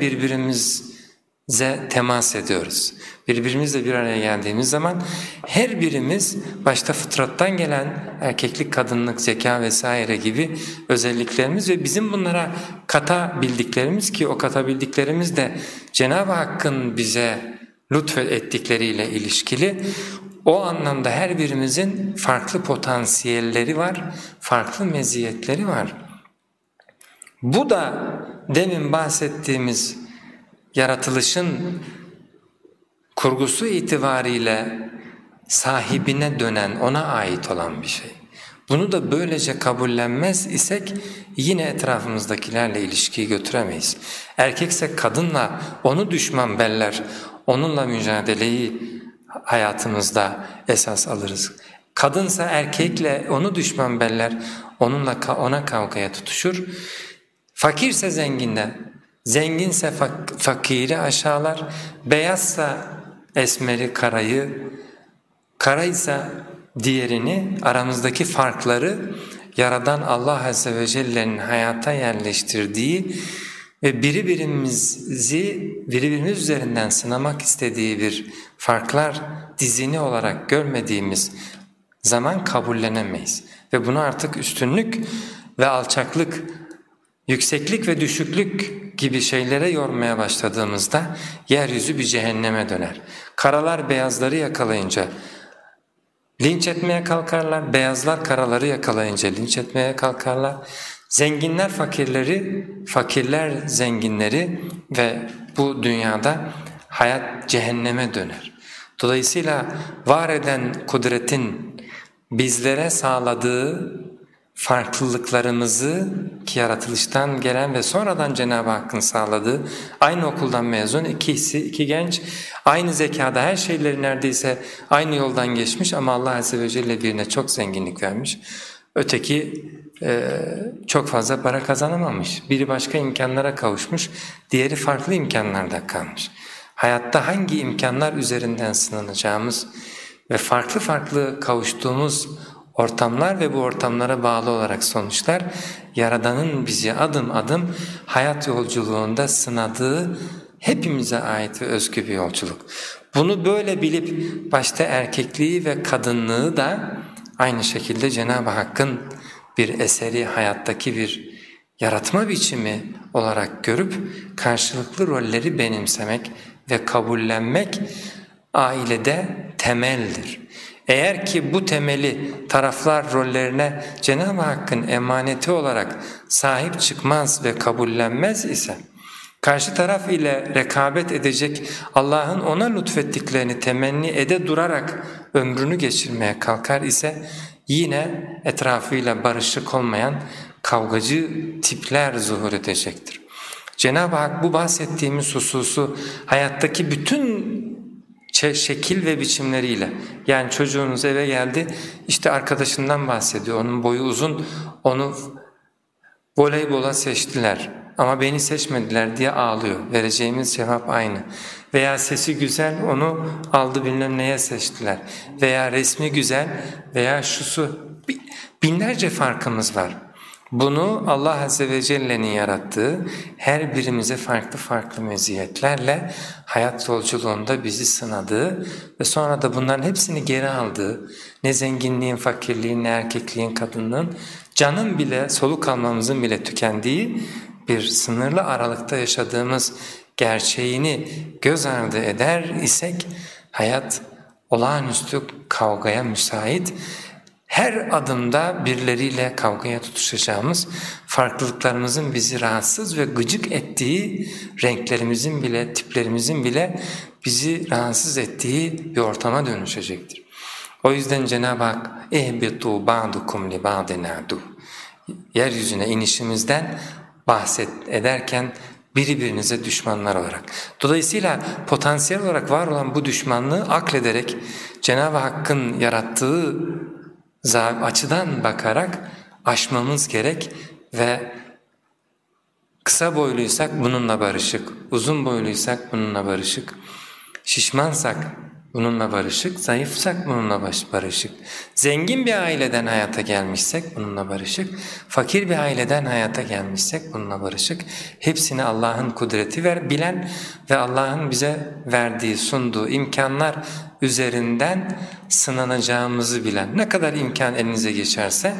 A: birbirimize temas ediyoruz. Birbirimizle bir araya geldiğimiz zaman her birimiz başta fıtrattan gelen erkeklik, kadınlık, zeka vesaire gibi özelliklerimiz ve bizim bunlara katabildiklerimiz ki o katabildiklerimiz de Cenab-ı Hakk'ın bize lütfettikleriyle ilişkili o anlamda her birimizin farklı potansiyelleri var, farklı meziyetleri var. Bu da demin bahsettiğimiz yaratılışın kurgusu itibariyle sahibine dönen, ona ait olan bir şey. Bunu da böylece kabullenmez isek yine etrafımızdakilerle ilişkiyi götüremeyiz. Erkekse kadınla onu düşman beller, onunla mücadeleyi hayatımızda esas alırız. Kadınsa erkekle onu düşman beller, onunla ona kavgaya tutuşur. Fakirse zenginden, zenginse fak fakiri aşağılar, beyazsa esmeri karayı, karaysa diğerini aramızdaki farkları Yaradan Allah Azze ve Celle'nin hayata yerleştirdiği ve biri birimizi birbirimiz üzerinden sınamak istediği bir farklar dizini olarak görmediğimiz zaman kabullenemeyiz. Ve bunu artık üstünlük ve alçaklık, yükseklik ve düşüklük gibi şeylere yormaya başladığımızda yeryüzü bir cehenneme döner. Karalar beyazları yakalayınca linç etmeye kalkarlar, beyazlar karaları yakalayınca linç etmeye kalkarlar. Zenginler fakirleri, fakirler zenginleri ve bu dünyada hayat cehenneme döner. Dolayısıyla var eden kudretin bizlere sağladığı farklılıklarımızı ki yaratılıştan gelen ve sonradan Cenab-ı Hakk'ın sağladığı aynı okuldan mezun ikisi, iki genç aynı zekada her şeyleri neredeyse aynı yoldan geçmiş ama Allah Azze ve Celle birine çok zenginlik vermiş. Öteki e, çok fazla para kazanamamış. Biri başka imkanlara kavuşmuş, diğeri farklı imkanlarda kalmış. Hayatta hangi imkanlar üzerinden sınanacağımız ve farklı farklı kavuştuğumuz ortamlar ve bu ortamlara bağlı olarak sonuçlar Yaradan'ın bizi adım adım hayat yolculuğunda sınadığı hepimize ait ve özgü bir yolculuk. Bunu böyle bilip başta erkekliği ve kadınlığı da aynı şekilde Cenab-ı Hakk'ın bir eseri hayattaki bir yaratma biçimi olarak görüp karşılıklı rolleri benimsemek ve kabullenmek ailede temeldir. Eğer ki bu temeli taraflar rollerine Cenab-ı Hakk'ın emaneti olarak sahip çıkmaz ve kabullenmez ise, karşı taraf ile rekabet edecek Allah'ın ona lütfettiklerini temenni ede durarak ömrünü geçirmeye kalkar ise yine etrafıyla barışık olmayan kavgacı tipler zuhur edecektir. Cenab-ı Hak bu bahsettiğimiz hususu hayattaki bütün şekil ve biçimleriyle. Yani çocuğunuz eve geldi işte arkadaşından bahsediyor. Onun boyu uzun onu voleybola seçtiler. Ama beni seçmediler diye ağlıyor. Vereceğimiz cevap aynı. Veya sesi güzel onu aldı bilmem neye seçtiler. Veya resmi güzel veya şusu. Binlerce farkımız var bunu Allah Azze ve Celle'nin yarattığı her birimize farklı farklı meziyetlerle hayat yolculuğunda bizi sınadığı ve sonra da bunların hepsini geri aldığı, ne zenginliğin, fakirliğin, ne erkekliğin, kadınlığın, canın bile, soluk almamızın bile tükendiği bir sınırlı aralıkta yaşadığımız gerçeğini göz ardı eder isek hayat olağanüstü kavgaya müsait her adımda birileriyle kavgaya tutuşacağımız, farklılıklarımızın bizi rahatsız ve gıcık ettiği, renklerimizin bile, tiplerimizin bile bizi rahatsız ettiği bir ortama dönüşecektir. O yüzden Cenab-ı Hak اِهْبِطُوا بَعْدُكُمْ لِبَعْدٍ عَدُوٍ Yeryüzüne inişimizden bahset ederken birbirinize düşmanlar olarak. Dolayısıyla potansiyel olarak var olan bu düşmanlığı aklederek Cenab-ı Hakk'ın yarattığı açıdan bakarak aşmamız gerek ve Kısa boyluysak bununla barışık, uzun boyluysak bununla barışık, şişmansak bununla barışık, zayıfsak bununla barışık, zengin bir aileden hayata gelmişsek bununla barışık, fakir bir aileden hayata gelmişsek bununla barışık. Hepsini Allah'ın kudreti ver, bilen ve Allah'ın bize verdiği, sunduğu imkanlar üzerinden sınanacağımızı bilen. Ne kadar imkan elinize geçerse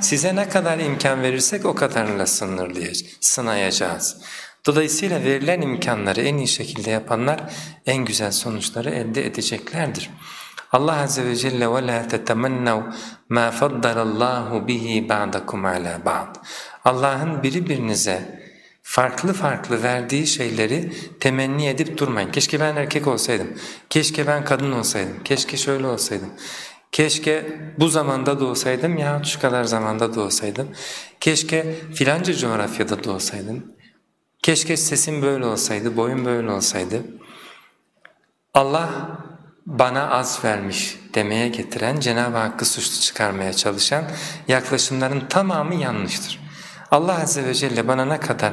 A: size ne kadar imkan verirsek o kadarıyla sınırlayacağız, sınayacağız. Dolayısıyla verilen imkanları en iyi şekilde yapanlar en güzel sonuçları elde edeceklerdir. Allah Azze ve Celle وَلَا تَتَمَنَّوْا مَا فَضَّلَ اللّٰهُ بِهِ بَعْدَكُمْ عَلَى بَعْضٍ Allah'ın biri birinize farklı farklı verdiği şeyleri temenni edip durmayın. Keşke ben erkek olsaydım, keşke ben kadın olsaydım, keşke şöyle olsaydım. Keşke bu zamanda doğsaydım ya şu kadar zamanda doğsaydım. Keşke filanca coğrafyada doğsaydım. Keşke sesim böyle olsaydı, boyum böyle olsaydı. Allah bana az vermiş demeye getiren, Cenab-ı Hakk'ı suçlu çıkarmaya çalışan yaklaşımların tamamı yanlıştır. Allah Azze ve Celle bana ne kadar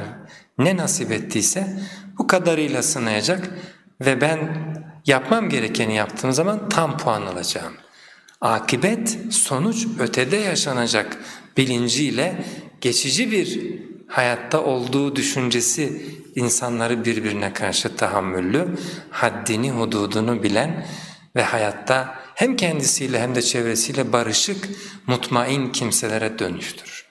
A: ne nasip ettiyse bu kadarıyla sınayacak ve ben yapmam gerekeni yaptığım zaman tam puan alacağım. Akibet, sonuç ötede yaşanacak bilinciyle geçici bir hayatta olduğu düşüncesi insanları birbirine karşı tahammüllü, haddini, hududunu bilen ve hayatta hem kendisiyle hem de çevresiyle barışık, mutmain kimselere dönüştürür.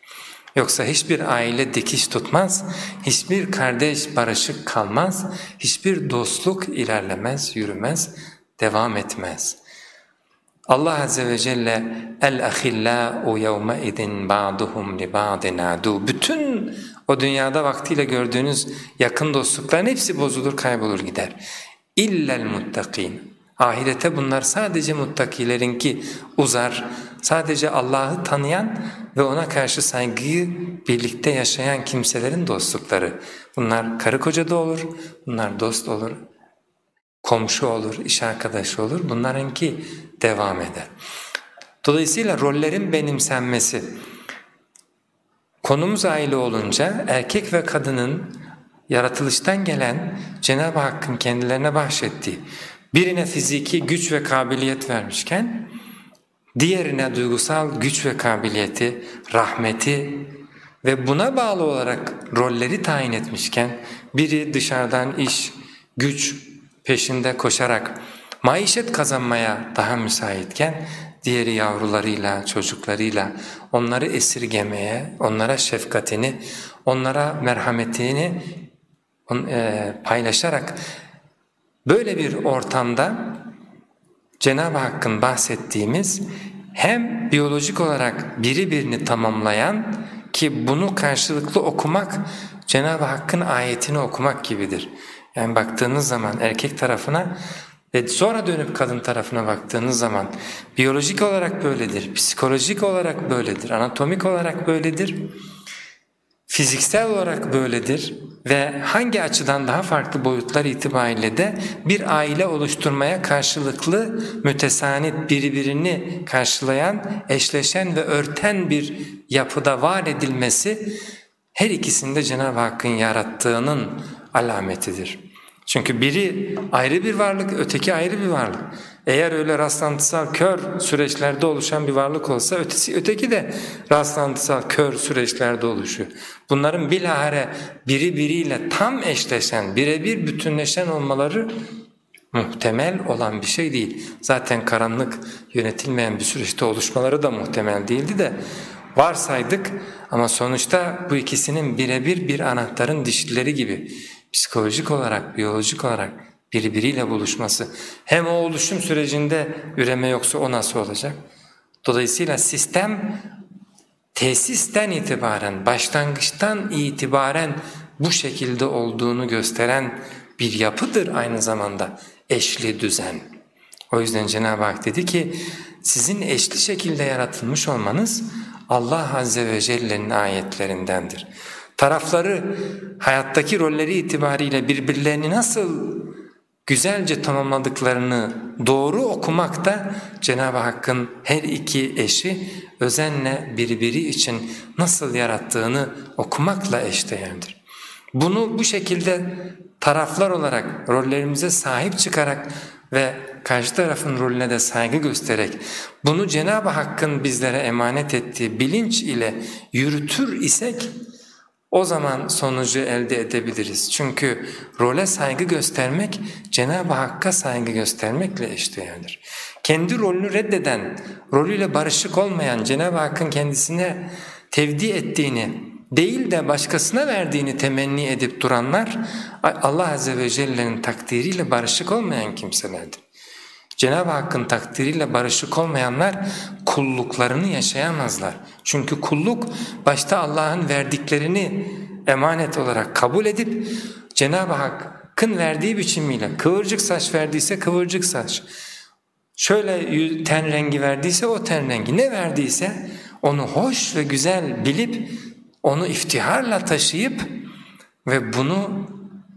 A: Yoksa hiçbir aile dikiş tutmaz, hiçbir kardeş barışık kalmaz, hiçbir dostluk ilerlemez, yürümez, devam etmez.'' Allah Azze ve Celle el-ahillâ'u yevme-idin ba'duhum li ba'din adu. Bütün o dünyada vaktiyle gördüğünüz yakın dostlukların hepsi bozulur, kaybolur gider. İllel muttakin. Ahirete bunlar sadece muttakilerinki uzar. Sadece Allah'ı tanıyan ve ona karşı saygıyı birlikte yaşayan kimselerin dostlukları. Bunlar karı koca da olur, bunlar dost olur, komşu olur, iş arkadaşı olur. Bunlarınki devam eder. Dolayısıyla rollerin benimsenmesi, konumuz aile olunca erkek ve kadının yaratılıştan gelen Cenab-ı Hakk'ın kendilerine bahşettiği birine fiziki güç ve kabiliyet vermişken diğerine duygusal güç ve kabiliyeti, rahmeti ve buna bağlı olarak rolleri tayin etmişken biri dışarıdan iş, güç peşinde koşarak maişet kazanmaya daha müsaitken diğeri yavrularıyla, çocuklarıyla onları esirgemeye, onlara şefkatini, onlara merhametini e, paylaşarak böyle bir ortamda Cenab-ı Hakk'ın bahsettiğimiz hem biyolojik olarak biri birini tamamlayan ki bunu karşılıklı okumak Cenab-ı Hakk'ın ayetini okumak gibidir. Yani baktığınız zaman erkek tarafına ve sonra dönüp kadın tarafına baktığınız zaman biyolojik olarak böyledir, psikolojik olarak böyledir, anatomik olarak böyledir, fiziksel olarak böyledir ve hangi açıdan daha farklı boyutlar itibariyle de bir aile oluşturmaya karşılıklı mütesanit birbirini karşılayan, eşleşen ve örten bir yapıda var edilmesi her ikisinde Cenab-ı Hakk'ın yarattığının alametidir. Çünkü biri ayrı bir varlık, öteki ayrı bir varlık. Eğer öyle rastlantısal kör süreçlerde oluşan bir varlık olsa ötesi, öteki de rastlantısal kör süreçlerde oluşuyor. Bunların bilahare biri biriyle tam eşleşen, birebir bütünleşen olmaları muhtemel olan bir şey değil. Zaten karanlık yönetilmeyen bir süreçte oluşmaları da muhtemel değildi de varsaydık ama sonuçta bu ikisinin birebir bir anahtarın dişlileri gibi psikolojik olarak, biyolojik olarak birbiriyle buluşması hem o oluşum sürecinde üreme yoksa o nasıl olacak? Dolayısıyla sistem tesisten itibaren, başlangıçtan itibaren bu şekilde olduğunu gösteren bir yapıdır aynı zamanda eşli düzen. O yüzden Cenab-ı Hak dedi ki sizin eşli şekilde yaratılmış olmanız Allah Azze ve Celle'nin ayetlerindendir. Tarafları hayattaki rolleri itibariyle birbirlerini nasıl güzelce tamamladıklarını doğru okumak da Cenab-ı Hakk'ın her iki eşi özenle birbiri için nasıl yarattığını okumakla eşdeğerdir. Bunu bu şekilde taraflar olarak rollerimize sahip çıkarak ve karşı tarafın rolüne de saygı göstererek bunu Cenab-ı Hakk'ın bizlere emanet ettiği bilinç ile yürütür isek o zaman sonucu elde edebiliriz. Çünkü role saygı göstermek Cenab-ı Hakk'a saygı göstermekle eşdeğerdir. Kendi rolünü reddeden, rolüyle barışık olmayan Cenab-ı Hakk'ın kendisine tevdi ettiğini değil de başkasına verdiğini temenni edip duranlar Allah Azze ve Celle'nin takdiriyle barışık olmayan kimselerdir. Cenab-ı Hakk'ın takdiriyle barışık olmayanlar kulluklarını yaşayamazlar. Çünkü kulluk başta Allah'ın verdiklerini emanet olarak kabul edip Cenab-ı Hakk'ın verdiği biçimiyle kıvırcık saç verdiyse kıvırcık saç, şöyle ten rengi verdiyse o ten rengi ne verdiyse onu hoş ve güzel bilip onu iftiharla taşıyıp ve bunu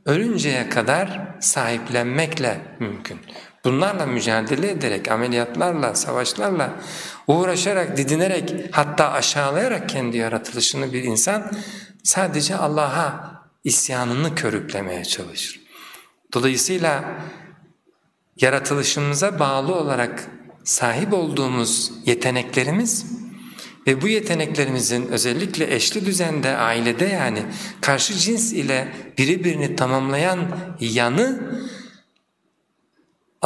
A: ölünceye kadar sahiplenmekle mümkün. Bunlarla mücadele ederek, ameliyatlarla, savaşlarla, uğraşarak, didinerek hatta aşağılayarak kendi yaratılışını bir insan sadece Allah'a isyanını körüklemeye çalışır. Dolayısıyla yaratılışımıza bağlı olarak sahip olduğumuz yeteneklerimiz ve bu yeteneklerimizin özellikle eşli düzende, ailede yani karşı cins ile birbirini tamamlayan yanı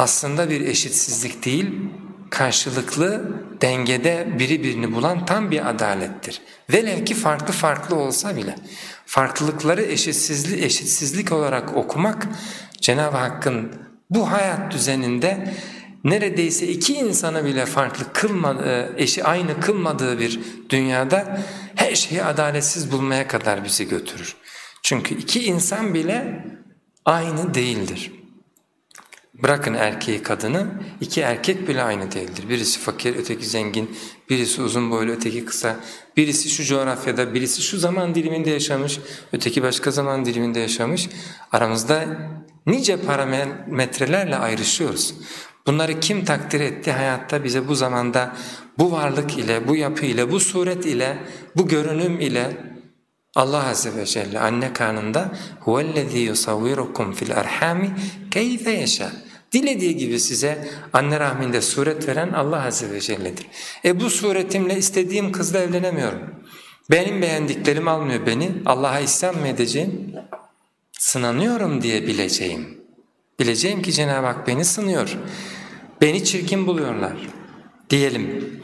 A: aslında bir eşitsizlik değil, karşılıklı dengede biri birini bulan tam bir adalettir. Velev ki farklı farklı olsa bile farklılıkları eşitsizlik, eşitsizlik olarak okumak Cenab-ı Hakk'ın bu hayat düzeninde neredeyse iki insanı bile farklı kılmadığı, eşi aynı kılmadığı bir dünyada her şeyi adaletsiz bulmaya kadar bizi götürür. Çünkü iki insan bile aynı değildir. Bırakın erkeği kadını, iki erkek bile aynı değildir. Birisi fakir, öteki zengin, birisi uzun boylu, öteki kısa, birisi şu coğrafyada, birisi şu zaman diliminde yaşamış, öteki başka zaman diliminde yaşamış. Aramızda nice parametrelerle ayrışıyoruz. Bunları kim takdir etti hayatta bize bu zamanda bu varlık ile, bu yapı ile, bu suret ile, bu görünüm ile Allah Azze ve Celle anne karnında huvellezî yusavvirukum fil erhami keyfe yeşâ. Dilediği gibi size anne rahminde suret veren Allah Azze ve Celle'dir. E bu suretimle istediğim kızla evlenemiyorum. Benim beğendiklerim almıyor beni. Allah'a isyan mı edeceğim? Sınanıyorum diye bileceğim. Bileceğim ki Cenab-ı Hak beni sınıyor. Beni çirkin buluyorlar diyelim.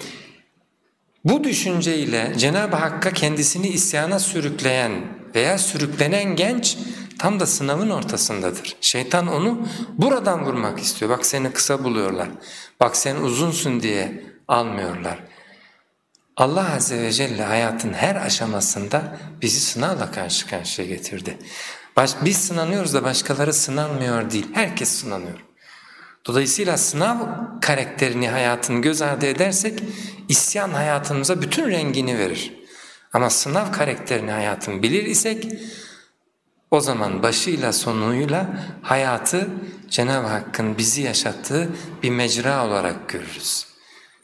A: Bu düşünceyle Cenab-ı Hakk'a kendisini isyana sürükleyen veya sürüklenen genç tam da sınavın ortasındadır. Şeytan onu buradan vurmak istiyor. Bak seni kısa buluyorlar. Bak sen uzunsun diye almıyorlar. Allah Azze ve Celle hayatın her aşamasında bizi sınavla karşı karşıya getirdi. Baş, biz sınanıyoruz da başkaları sınanmıyor değil. Herkes sınanıyor. Dolayısıyla sınav karakterini hayatını göz ardı edersek isyan hayatımıza bütün rengini verir. Ama sınav karakterini hayatın bilir isek o zaman başıyla sonuyla hayatı Cenab-ı Hakk'ın bizi yaşattığı bir mecra olarak görürüz.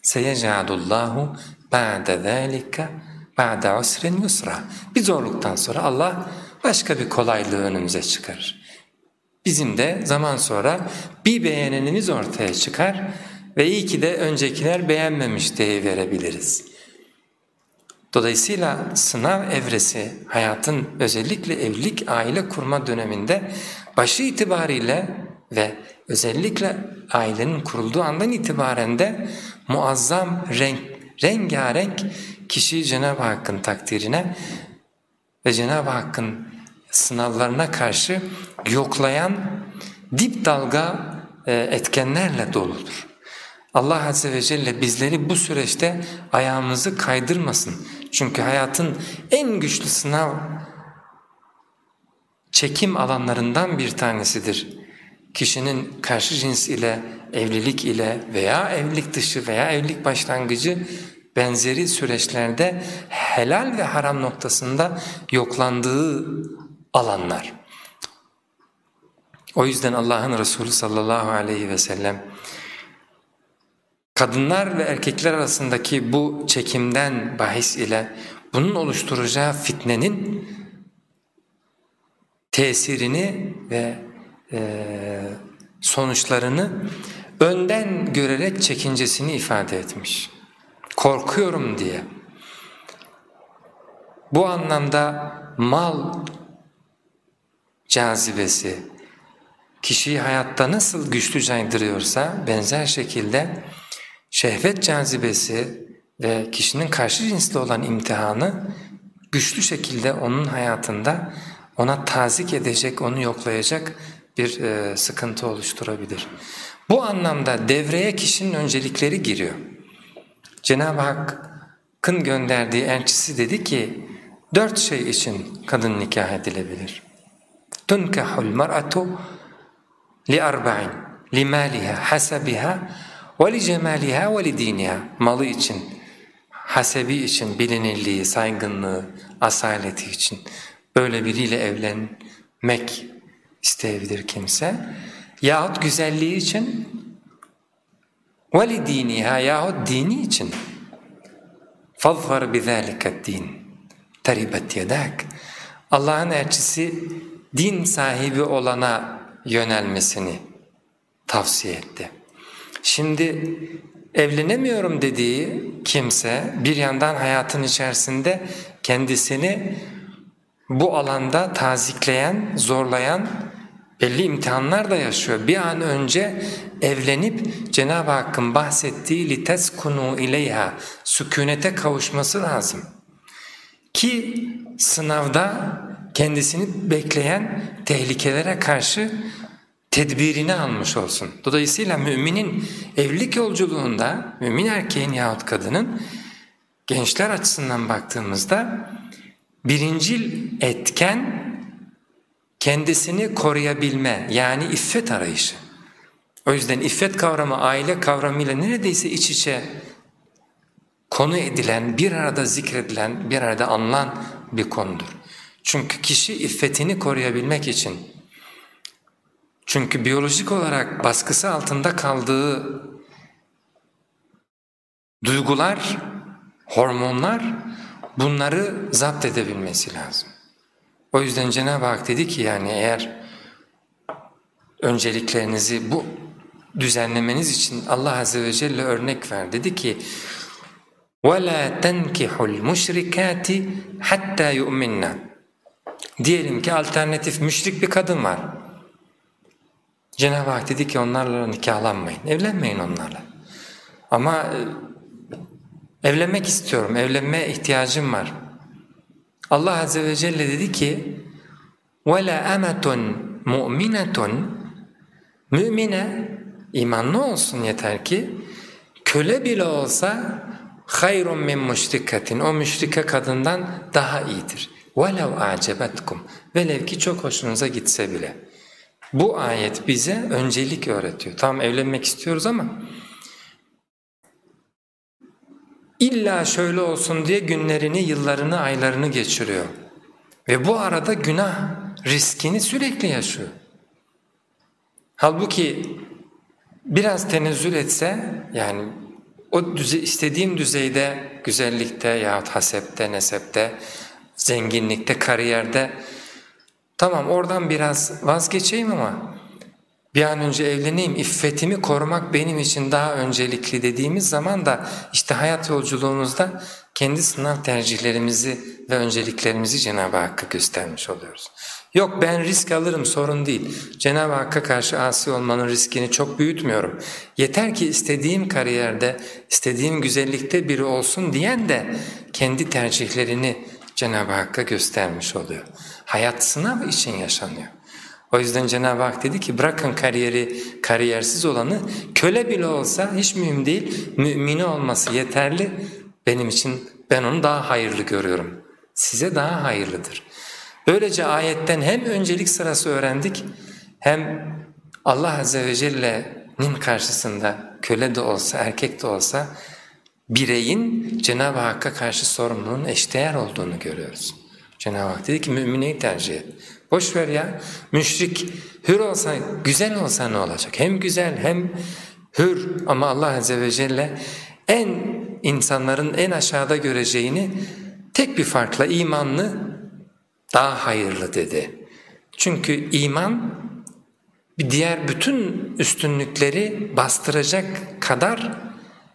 A: سَيَجَعَدُ اللّٰهُ بَعْدَ ذَٰلِكَ بَعْدَ عُسْرٍ yusra. Bir zorluktan sonra Allah başka bir kolaylığı önümüze çıkarır. Bizim de zaman sonra bir beğenenimiz ortaya çıkar ve iyi ki de öncekiler beğenmemiş diye verebiliriz. Dolayısıyla sınav evresi hayatın özellikle evlilik aile kurma döneminde başı itibariyle ve özellikle ailenin kurulduğu andan itibaren de muazzam renk, rengarenk kişiyi Cenab-ı Hakk'ın takdirine ve Cenab-ı Hakk'ın sınavlarına karşı yoklayan dip dalga e, etkenlerle doludur. Allah Azze ve Celle bizleri bu süreçte ayağımızı kaydırmasın. Çünkü hayatın en güçlü sınav çekim alanlarından bir tanesidir. Kişinin karşı cins ile, evlilik ile veya evlilik dışı veya evlilik başlangıcı benzeri süreçlerde helal ve haram noktasında yoklandığı alanlar. O yüzden Allah'ın Resulü sallallahu aleyhi ve sellem kadınlar ve erkekler arasındaki bu çekimden bahis ile bunun oluşturacağı fitnenin tesirini ve e, sonuçlarını önden görerek çekincesini ifade etmiş. Korkuyorum diye. Bu anlamda mal cazibesi kişiyi hayatta nasıl güçlü caydırıyorsa benzer şekilde şehvet cazibesi ve kişinin karşı cinsle olan imtihanı güçlü şekilde onun hayatında ona tazik edecek, onu yoklayacak bir e, sıkıntı oluşturabilir. Bu anlamda devreye kişinin öncelikleri giriyor. Cenab-ı Hakk'ın gönderdiği elçisi dedi ki dört şey için kadın nikah edilebilir. تُنْكَحُ الْمَرْأَةُ لِأَرْبَعٍ لِمَالِهَا حَسَبِهَا وَلِجَمَالِهَا وَلِد۪ينِهَا Malı için, hasebi için, bilinirliği, saygınlığı, asaleti için böyle biriyle evlenmek isteyebilir kimse. Yahut güzelliği için وَلِد۪ينِهَا yahut dini için فَظْفَرْ بِذَٰلِكَ الدِّينِ تَرِبَتْ يَدَاكَ Allah'ın elçisi din sahibi olana yönelmesini tavsiye etti. Şimdi evlenemiyorum dediği kimse bir yandan hayatın içerisinde kendisini bu alanda tazikleyen, zorlayan belli imtihanlar da yaşıyor. Bir an önce evlenip Cenab-ı Hakk'ın bahsettiği liteskunu ileyha sükunete kavuşması lazım. Ki sınavda kendisini bekleyen tehlikelere karşı tedbirini almış olsun. Dolayısıyla müminin evlilik yolculuğunda, mümin erkeğin yahut kadının gençler açısından baktığımızda birincil etken kendisini koruyabilme yani iffet arayışı. O yüzden iffet kavramı aile kavramıyla neredeyse iç içe konu edilen, bir arada zikredilen, bir arada anılan bir konudur. Çünkü kişi iffetini koruyabilmek için, çünkü biyolojik olarak baskısı altında kaldığı duygular, hormonlar bunları zapt edebilmesi lazım. O yüzden Cenab-ı Hak dedi ki yani eğer önceliklerinizi bu düzenlemeniz için Allah Azze ve Celle örnek ver. Dedi ki وَلَا تَنْكِحُ الْمُشْرِكَاتِ حَتَّى يُؤْمِنَّ Diyelim ki alternatif müşrik bir kadın var. Cenab-ı Hak dedi ki onlarla nikahlanmayın, evlenmeyin onlarla. Ama e, evlenmek istiyorum, evlenmeye ihtiyacım var. Allah Azze ve Celle dedi ki وَلَا اَمَةٌ مُؤْمِنَةٌ Mümine imanlı olsun yeter ki köle bile olsa hayrun min müşrikatin o müşrike kadından daha iyidir. وَلَوْ اَعْجَبَتْكُمْ Velev ki çok hoşunuza gitse bile. Bu ayet bize öncelik öğretiyor. Tamam evlenmek istiyoruz ama illa şöyle olsun diye günlerini, yıllarını, aylarını geçiriyor. Ve bu arada günah riskini sürekli yaşıyor. Halbuki biraz tenezzül etse yani o düze, istediğim düzeyde güzellikte yahut hasepte, nesepte, zenginlikte, kariyerde tamam oradan biraz vazgeçeyim ama bir an önce evleneyim, iffetimi korumak benim için daha öncelikli dediğimiz zaman da işte hayat yolculuğumuzda kendi sınav tercihlerimizi ve önceliklerimizi Cenab-ı Hakk'a göstermiş oluyoruz. Yok ben risk alırım sorun değil. Cenab-ı Hakk'a karşı asi olmanın riskini çok büyütmüyorum. Yeter ki istediğim kariyerde, istediğim güzellikte biri olsun diyen de kendi tercihlerini Cenab-ı Hakk'a göstermiş oluyor. Hayat sınav için yaşanıyor. O yüzden Cenab-ı Hak dedi ki bırakın kariyeri, kariyersiz olanı köle bile olsa hiç mühim değil, mümini olması yeterli. Benim için ben onu daha hayırlı görüyorum. Size daha hayırlıdır. Böylece ayetten hem öncelik sırası öğrendik hem Allah Azze ve Celle'nin karşısında köle de olsa erkek de olsa bireyin Cenab-ı Hakk'a karşı sorumluluğun eşdeğer olduğunu görüyoruz. Cenab-ı Hak dedi ki mümineyi tercih et. Boş ver ya müşrik hür olsa güzel olsa ne olacak? Hem güzel hem hür ama Allah Azze ve Celle en insanların en aşağıda göreceğini tek bir farkla imanlı daha hayırlı dedi. Çünkü iman diğer bütün üstünlükleri bastıracak kadar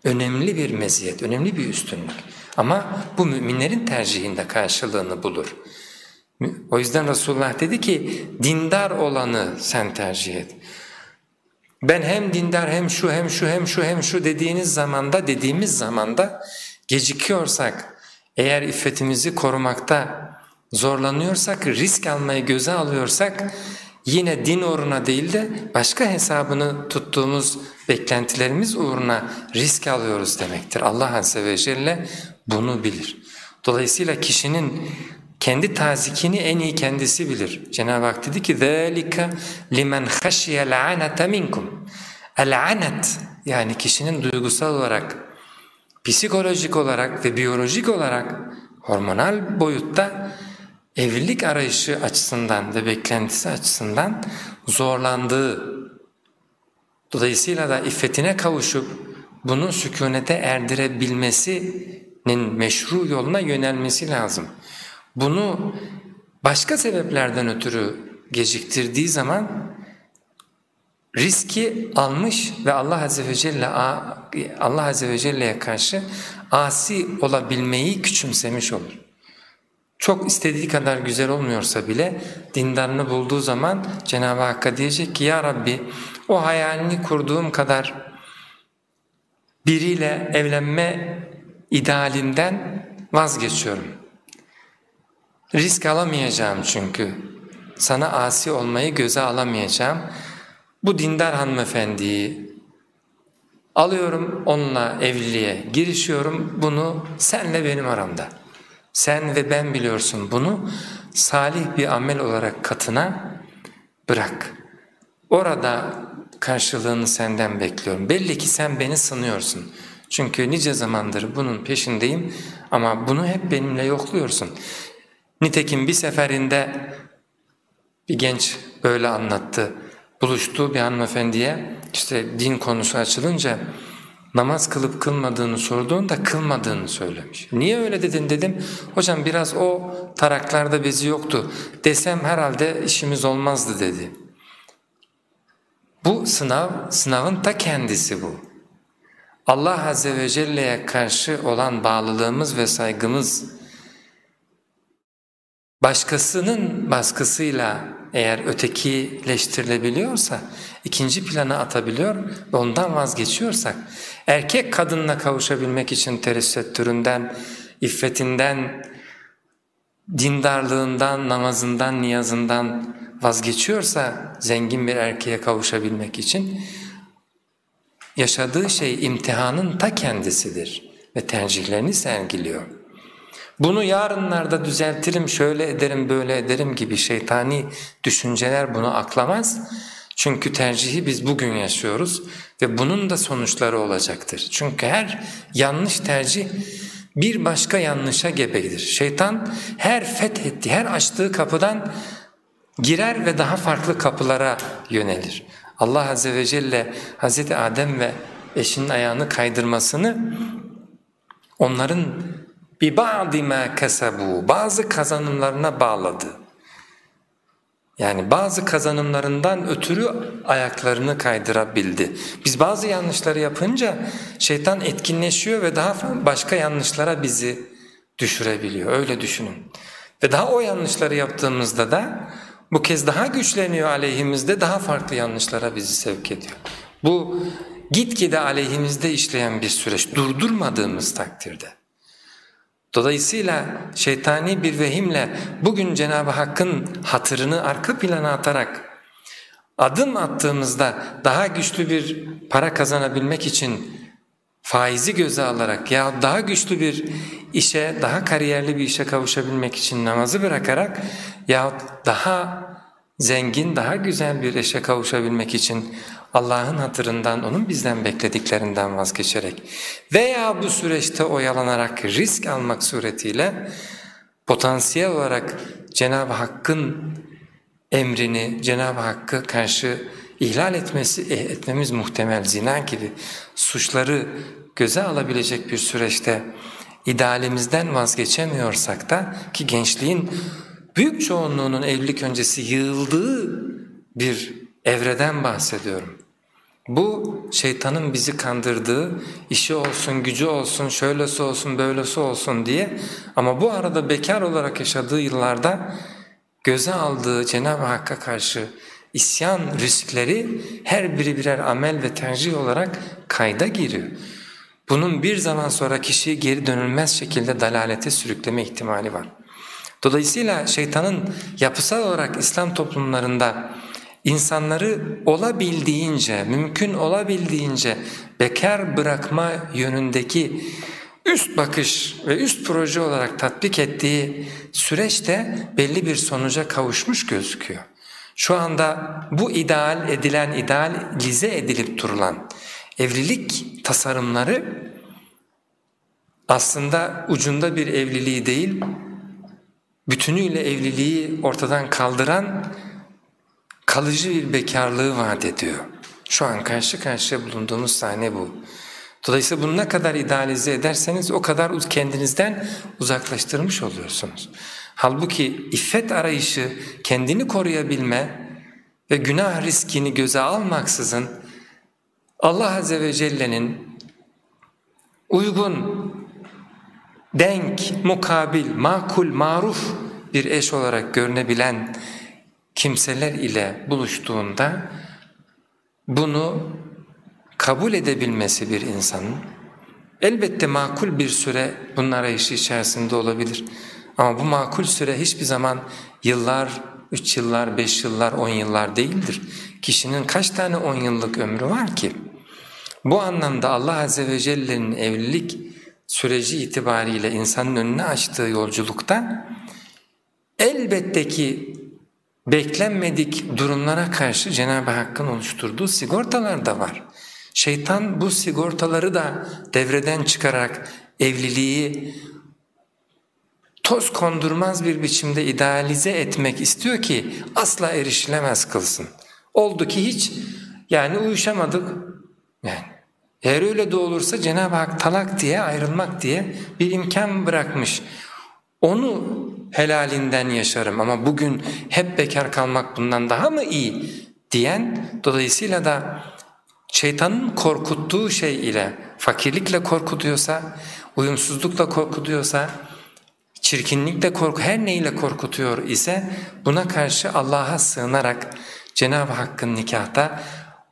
A: önemli bir meziyet, önemli bir üstünlük. Ama bu müminlerin tercihinde karşılığını bulur. O yüzden Resulullah dedi ki dindar olanı sen tercih et. Ben hem dindar hem şu hem şu hem şu hem şu dediğiniz zamanda dediğimiz zamanda gecikiyorsak eğer iffetimizi korumakta zorlanıyorsak risk almayı göze alıyorsak yine din uğruna değil de başka hesabını tuttuğumuz beklentilerimiz uğruna risk alıyoruz demektir. Allah Azze ve Celle bunu bilir. Dolayısıyla kişinin kendi tazikini en iyi kendisi bilir. Cenab-ı Hak dedi ki ذَٰلِكَ لِمَنْ خَشِيَ الْعَنَةَ مِنْكُمْ El-anet yani kişinin duygusal olarak, psikolojik olarak ve biyolojik olarak hormonal boyutta evlilik arayışı açısından ve beklentisi açısından zorlandığı, dolayısıyla da iffetine kavuşup bunu sükunete erdirebilmesinin meşru yoluna yönelmesi lazım. Bunu başka sebeplerden ötürü geciktirdiği zaman riski almış ve Allah Azze ve Celle Allah Azze ve Celle'ye karşı asi olabilmeyi küçümsemiş olur. Çok istediği kadar güzel olmuyorsa bile dindarını bulduğu zaman Cenab-ı Hakk'a diyecek ki ya Rabbi o hayalini kurduğum kadar biriyle evlenme idealinden vazgeçiyorum. Risk alamayacağım çünkü. Sana asi olmayı göze alamayacağım. Bu dindar hanımefendiyi alıyorum onunla evliliğe girişiyorum bunu senle benim aramda. Sen ve ben biliyorsun bunu salih bir amel olarak katına bırak. Orada karşılığını senden bekliyorum. Belli ki sen beni sınıyorsun. Çünkü nice zamandır bunun peşindeyim ama bunu hep benimle yokluyorsun. Nitekim bir seferinde bir genç böyle anlattı. Buluştuğu bir hanımefendiye işte din konusu açılınca namaz kılıp kılmadığını sorduğunda kılmadığını söylemiş. Niye öyle dedin dedim. Hocam biraz o taraklarda bezi yoktu. Desem herhalde işimiz olmazdı dedi. Bu sınav, sınavın ta kendisi bu. Allah Azze ve Celle'ye karşı olan bağlılığımız ve saygımız başkasının baskısıyla eğer ötekileştirilebiliyorsa, ikinci plana atabiliyor ve ondan vazgeçiyorsak, erkek kadınla kavuşabilmek için teresettüründen, iffetinden, dindarlığından, namazından, niyazından vazgeçiyorsa zengin bir erkeğe kavuşabilmek için, yaşadığı şey imtihanın ta kendisidir ve tercihlerini sergiliyor. Bunu yarınlarda düzeltirim, şöyle ederim, böyle ederim gibi şeytani düşünceler bunu aklamaz. Çünkü tercihi biz bugün yaşıyoruz ve bunun da sonuçları olacaktır. Çünkü her yanlış tercih bir başka yanlışa gebedir. Şeytan her fethetti, her açtığı kapıdan girer ve daha farklı kapılara yönelir. Allah Azze ve Celle Hz. Adem ve eşinin ayağını kaydırmasını onların بِبَعْضِ مَا كَسَبُوا Bazı kazanımlarına bağladı. Yani bazı kazanımlarından ötürü ayaklarını kaydırabildi. Biz bazı yanlışları yapınca şeytan etkinleşiyor ve daha başka yanlışlara bizi düşürebiliyor. Öyle düşünün. Ve daha o yanlışları yaptığımızda da bu kez daha güçleniyor aleyhimizde daha farklı yanlışlara bizi sevk ediyor. Bu gitgide aleyhimizde işleyen bir süreç durdurmadığımız takdirde. Dolayısıyla şeytani bir vehimle bugün Cenab-ı Hakk'ın hatırını arka plana atarak adım attığımızda daha güçlü bir para kazanabilmek için faizi göze alarak ya daha güçlü bir işe, daha kariyerli bir işe kavuşabilmek için namazı bırakarak ya daha zengin, daha güzel bir eşe kavuşabilmek için Allah'ın hatırından, onun bizden beklediklerinden vazgeçerek veya bu süreçte oyalanarak risk almak suretiyle potansiyel olarak Cenab-ı Hakk'ın emrini, Cenab-ı Hakk'a karşı ihlal etmesi, eh, etmemiz muhtemel zina gibi suçları göze alabilecek bir süreçte idealimizden vazgeçemiyorsak da ki gençliğin büyük çoğunluğunun evlilik öncesi yığıldığı bir evreden bahsediyorum. Bu şeytanın bizi kandırdığı, işi olsun, gücü olsun, şöylesi olsun, böylesi olsun diye ama bu arada bekar olarak yaşadığı yıllarda göze aldığı Cenab-ı Hakk'a karşı isyan riskleri her biri birer amel ve tercih olarak kayda giriyor. Bunun bir zaman sonra kişiyi geri dönülmez şekilde dalalete sürükleme ihtimali var. Dolayısıyla şeytanın yapısal olarak İslam toplumlarında insanları olabildiğince, mümkün olabildiğince bekar bırakma yönündeki üst bakış ve üst proje olarak tatbik ettiği süreçte belli bir sonuca kavuşmuş gözüküyor. Şu anda bu ideal edilen, idealize edilip durulan evlilik tasarımları aslında ucunda bir evliliği değil, bütünüyle evliliği ortadan kaldıran kalıcı bir bekarlığı vaat ediyor. Şu an karşı karşıya bulunduğumuz sahne bu. Dolayısıyla bunu ne kadar idealize ederseniz o kadar kendinizden uzaklaştırmış oluyorsunuz. Halbuki iffet arayışı, kendini koruyabilme ve günah riskini göze almaksızın Allah Azze ve Celle'nin uygun, denk, mukabil, makul, maruf bir eş olarak görünebilen kimseler ile buluştuğunda bunu kabul edebilmesi bir insanın elbette makul bir süre bunun arayışı içerisinde olabilir. Ama bu makul süre hiçbir zaman yıllar, üç yıllar, beş yıllar, on yıllar değildir. Kişinin kaç tane on yıllık ömrü var ki? Bu anlamda Allah Azze ve Celle'nin evlilik süreci itibariyle insanın önüne açtığı yolculukta elbette ki beklenmedik durumlara karşı Cenab-ı Hakk'ın oluşturduğu sigortalar da var. Şeytan bu sigortaları da devreden çıkarak evliliği toz kondurmaz bir biçimde idealize etmek istiyor ki asla erişilemez kılsın. Oldu ki hiç yani uyuşamadık yani. Eğer öyle de olursa Cenab-ı Hak talak diye ayrılmak diye bir imkan bırakmış. Onu helalinden yaşarım ama bugün hep bekar kalmak bundan daha mı iyi diyen dolayısıyla da şeytanın korkuttuğu şey ile fakirlikle korkutuyorsa, uyumsuzlukla korkutuyorsa, çirkinlikle korku her neyle korkutuyor ise buna karşı Allah'a sığınarak Cenab-ı Hakk'ın nikahta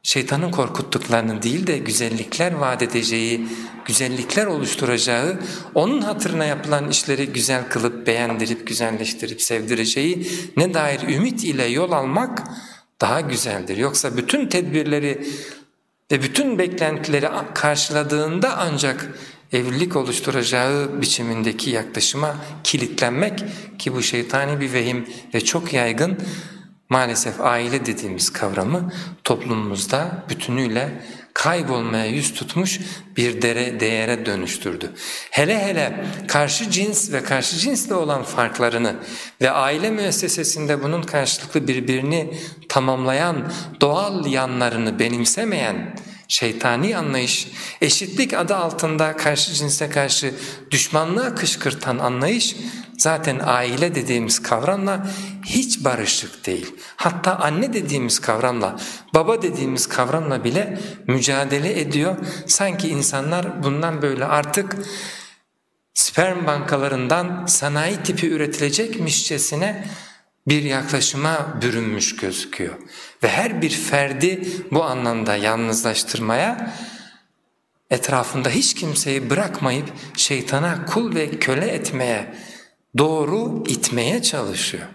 A: şeytanın korkuttuklarını değil de güzellikler vaat edeceği, güzellikler oluşturacağı, onun hatırına yapılan işleri güzel kılıp, beğendirip, güzelleştirip, sevdireceği ne dair ümit ile yol almak daha güzeldir. Yoksa bütün tedbirleri ve bütün beklentileri karşıladığında ancak evlilik oluşturacağı biçimindeki yaklaşıma kilitlenmek ki bu şeytani bir vehim ve çok yaygın Maalesef aile dediğimiz kavramı toplumumuzda bütünüyle kaybolmaya yüz tutmuş bir dere, değere dönüştürdü. Hele hele karşı cins ve karşı cinsle olan farklarını ve aile müessesesinde bunun karşılıklı birbirini tamamlayan doğal yanlarını benimsemeyen şeytani anlayış, eşitlik adı altında karşı cinse karşı düşmanlığa kışkırtan anlayış zaten aile dediğimiz kavramla hiç barışık değil. Hatta anne dediğimiz kavramla, baba dediğimiz kavramla bile mücadele ediyor. Sanki insanlar bundan böyle artık sperm bankalarından sanayi tipi üretilecekmişçesine bir yaklaşıma bürünmüş gözüküyor. Ve her bir ferdi bu anlamda yalnızlaştırmaya, etrafında hiç kimseyi bırakmayıp şeytana kul ve köle etmeye, doğru itmeye çalışıyor.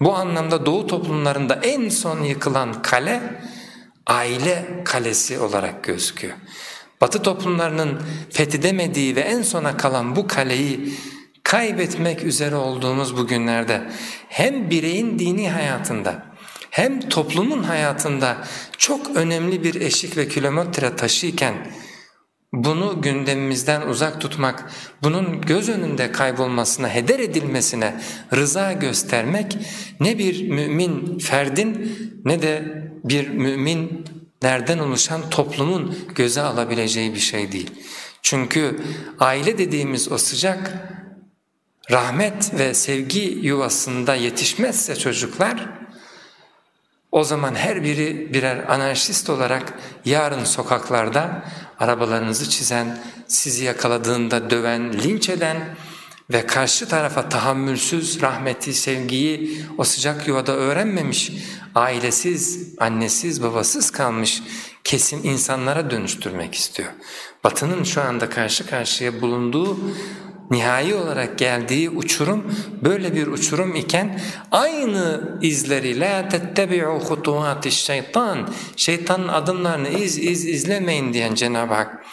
A: Bu anlamda Doğu toplumlarında en son yıkılan kale, aile kalesi olarak gözüküyor. Batı toplumlarının fethedemediği ve en sona kalan bu kaleyi kaybetmek üzere olduğumuz bu günlerde hem bireyin dini hayatında hem toplumun hayatında çok önemli bir eşik ve kilometre taşıyken bunu gündemimizden uzak tutmak, bunun göz önünde kaybolmasına, heder edilmesine rıza göstermek ne bir mümin ferdin ne de bir mümin nereden oluşan toplumun göze alabileceği bir şey değil. Çünkü aile dediğimiz o sıcak rahmet ve sevgi yuvasında yetişmezse çocuklar o zaman her biri birer anarşist olarak yarın sokaklarda arabalarınızı çizen, sizi yakaladığında döven, linç eden ve karşı tarafa tahammülsüz rahmeti, sevgiyi o sıcak yuvada öğrenmemiş, ailesiz, annesiz, babasız kalmış kesim insanlara dönüştürmek istiyor. Batı'nın şu anda karşı karşıya bulunduğu nihai olarak geldiği uçurum böyle bir uçurum iken aynı izleri la tettebi'u hutuvatiş şeytan şeytanın adımlarını iz iz izlemeyin diyen Cenab-ı Hak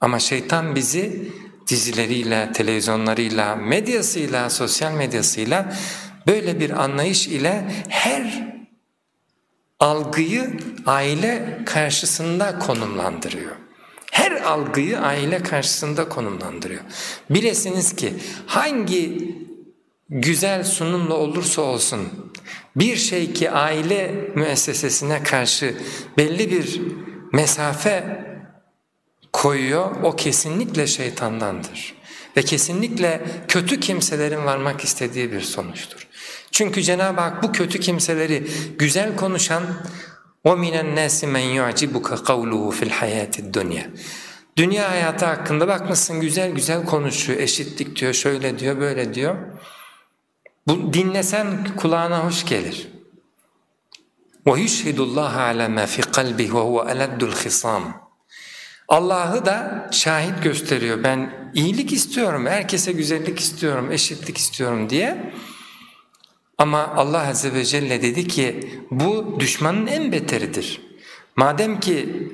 A: ama şeytan bizi dizileriyle, televizyonlarıyla, medyasıyla, sosyal medyasıyla böyle bir anlayış ile her algıyı aile karşısında konumlandırıyor. Her algıyı aile karşısında konumlandırıyor. Bilesiniz ki hangi güzel sunumla olursa olsun bir şey ki aile müessesesine karşı belli bir mesafe koyuyor o kesinlikle şeytandandır. Ve kesinlikle kötü kimselerin varmak istediği bir sonuçtur. Çünkü Cenab-ı Hak bu kötü kimseleri güzel konuşan وَمِنَ النَّاسِ مَنْ يُعْجِبُكَ قَوْلُهُ فِي الْحَيَاةِ الدُّنْيَا Dünya hayatı hakkında bakmışsın güzel güzel konuşuyor, eşitlik diyor, şöyle diyor, böyle diyor. Bu dinlesen kulağına hoş gelir. وَيُشْهِدُ اللّٰهَ عَلَى مَا فِي قَلْبِهِ وَهُوَ أَلَدُّ الْخِصَامِ Allah'ı da şahit gösteriyor. Ben iyilik istiyorum, herkese güzellik istiyorum, eşitlik istiyorum diye. Ama Allah Azze ve Celle dedi ki bu düşmanın en beteridir. Madem ki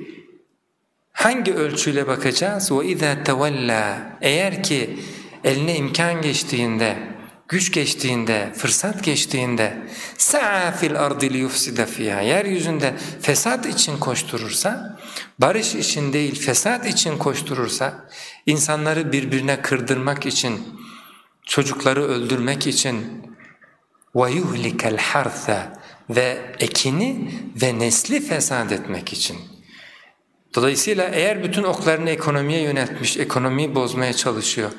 A: hangi ölçüyle bakacağız? وَاِذَا تَوَلَّى Eğer ki eline imkan geçtiğinde, güç geçtiğinde, fırsat geçtiğinde سَعَى فِي الْأَرْضِ لِيُفْسِدَ فِيهَا Yeryüzünde fesat için koşturursa, barış için değil fesat için koşturursa, insanları birbirine kırdırmak için, çocukları öldürmek için, وَيُهْلِكَ الْحَرْثَ ve ekini ve nesli fesat etmek için. Dolayısıyla eğer bütün oklarını ekonomiye yöneltmiş, ekonomiyi bozmaya çalışıyor,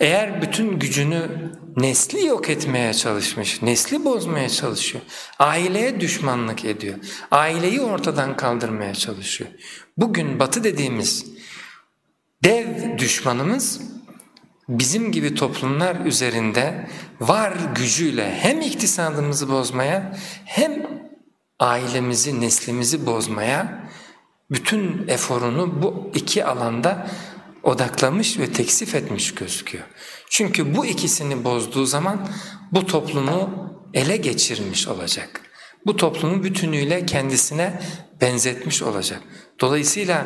A: eğer bütün gücünü nesli yok etmeye çalışmış, nesli bozmaya çalışıyor, aileye düşmanlık ediyor, aileyi ortadan kaldırmaya çalışıyor. Bugün batı dediğimiz dev düşmanımız bizim gibi toplumlar üzerinde var gücüyle hem iktisadımızı bozmaya hem ailemizi, neslimizi bozmaya bütün eforunu bu iki alanda odaklamış ve teksif etmiş gözüküyor. Çünkü bu ikisini bozduğu zaman bu toplumu ele geçirmiş olacak. Bu toplumu bütünüyle kendisine benzetmiş olacak. Dolayısıyla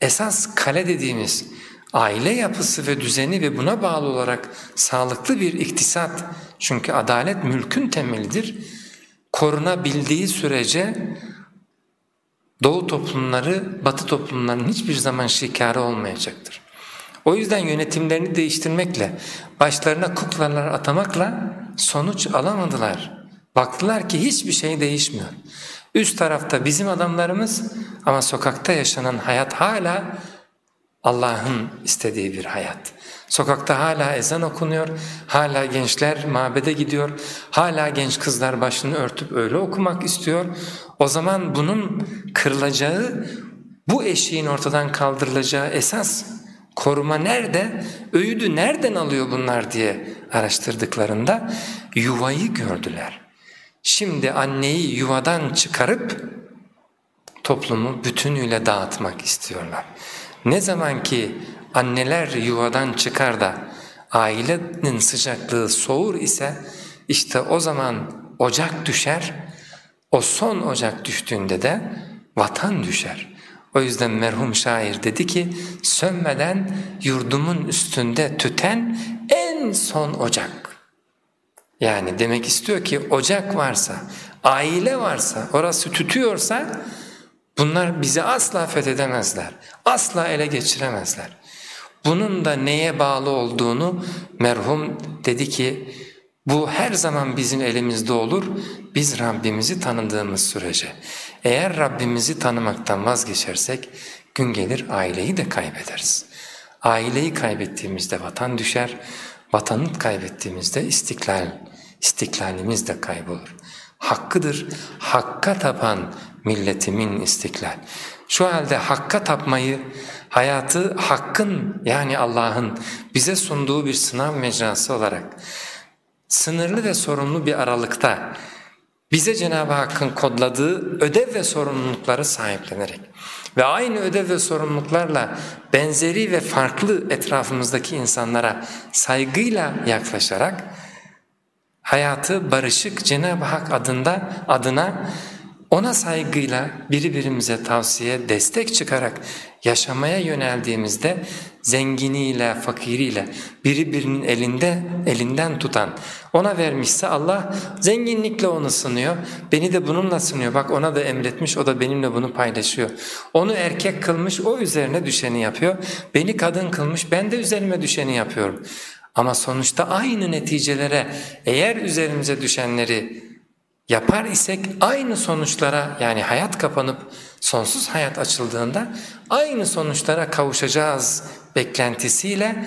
A: esas kale dediğimiz aile yapısı ve düzeni ve buna bağlı olarak sağlıklı bir iktisat çünkü adalet mülkün temelidir korunabildiği sürece Doğu toplumları Batı toplumlarının hiçbir zaman şikarı olmayacaktır. O yüzden yönetimlerini değiştirmekle, başlarına kuklalar atamakla sonuç alamadılar. Baktılar ki hiçbir şey değişmiyor. Üst tarafta bizim adamlarımız ama sokakta yaşanan hayat hala Allah'ın istediği bir hayat. Sokakta hala ezan okunuyor, hala gençler mabede gidiyor, hala genç kızlar başını örtüp öyle okumak istiyor. O zaman bunun kırılacağı, bu eşiğin ortadan kaldırılacağı esas koruma nerede, öğüdü nereden alıyor bunlar diye araştırdıklarında yuvayı gördüler. Şimdi anneyi yuvadan çıkarıp toplumu bütünüyle dağıtmak istiyorlar. Ne zaman ki anneler yuvadan çıkar da ailenin sıcaklığı soğur ise işte o zaman ocak düşer, o son ocak düştüğünde de vatan düşer. O yüzden merhum şair dedi ki sönmeden yurdumun üstünde tüten en son ocak. Yani demek istiyor ki ocak varsa, aile varsa, orası tütüyorsa Bunlar bizi asla fethedemezler, asla ele geçiremezler. Bunun da neye bağlı olduğunu merhum dedi ki bu her zaman bizim elimizde olur biz Rabbimizi tanıdığımız sürece. Eğer Rabbimizi tanımaktan vazgeçersek gün gelir aileyi de kaybederiz. Aileyi kaybettiğimizde vatan düşer, Vatanı kaybettiğimizde istiklal, istiklalimiz de kaybolur. Hakkıdır, hakka tapan milletimin istiklal. Şu halde hakka tapmayı, hayatı hakkın yani Allah'ın bize sunduğu bir sınav mecrası olarak sınırlı ve sorumlu bir aralıkta bize Cenab-ı Hakk'ın kodladığı ödev ve sorumlulukları sahiplenerek ve aynı ödev ve sorumluluklarla benzeri ve farklı etrafımızdaki insanlara saygıyla yaklaşarak hayatı barışık Cenab-ı Hak adında adına ona saygıyla birbirimize tavsiye, destek çıkarak yaşamaya yöneldiğimizde zenginiyle, fakiriyle birbirinin elinde elinden tutan, ona vermişse Allah zenginlikle onu sınıyor, beni de bununla sınıyor. Bak ona da emretmiş, o da benimle bunu paylaşıyor. Onu erkek kılmış, o üzerine düşeni yapıyor. Beni kadın kılmış, ben de üzerime düşeni yapıyorum. Ama sonuçta aynı neticelere eğer üzerimize düşenleri yapar isek aynı sonuçlara yani hayat kapanıp sonsuz hayat açıldığında aynı sonuçlara kavuşacağız beklentisiyle